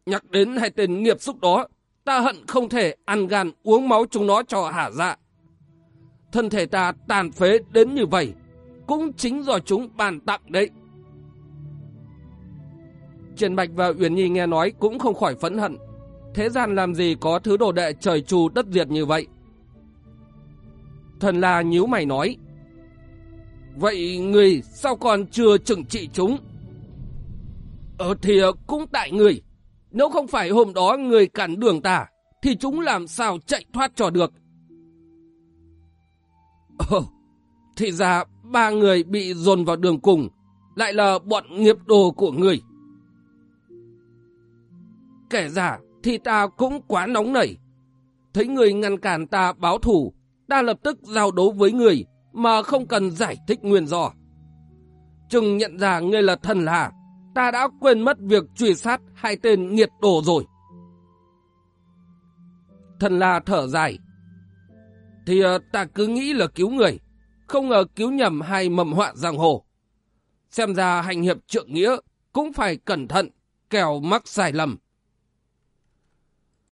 nhắc đến hai tên nghiệp xúc đó, ta hận không thể ăn gan uống máu chúng nó cho hả dạ. Thân thể ta tàn phế đến như vậy, cũng chính do chúng bàn tặng đấy. Triển Bạch và Uyển Nhi nghe nói cũng không khỏi phẫn hận. Thế gian làm gì có thứ đồ đệ trời trù đất diệt như vậy? Thần là nhíu mày nói. Vậy người sao còn chưa trừng trị chúng? Ờ thì cũng tại người. Nếu không phải hôm đó người cản đường ta, thì chúng làm sao chạy thoát cho được? Ờ, thì ra ba người bị dồn vào đường cùng, lại là bọn nghiệp đồ của người. Kể ra thì ta cũng quá nóng nảy. Thấy người ngăn cản ta báo thủ, ta lập tức giao đấu với người mà không cần giải thích nguyên do. Chừng nhận ra ngươi là thần là, ta đã quên mất việc truy sát hai tên nghiệt đồ rồi. Thần la thở dài. Thì ờ, ta cứ nghĩ là cứu người, không ngờ cứu nhầm hai mầm họa giang hồ. Xem ra hành hiệp trượng nghĩa cũng phải cẩn thận, kẻo mắc sai lầm.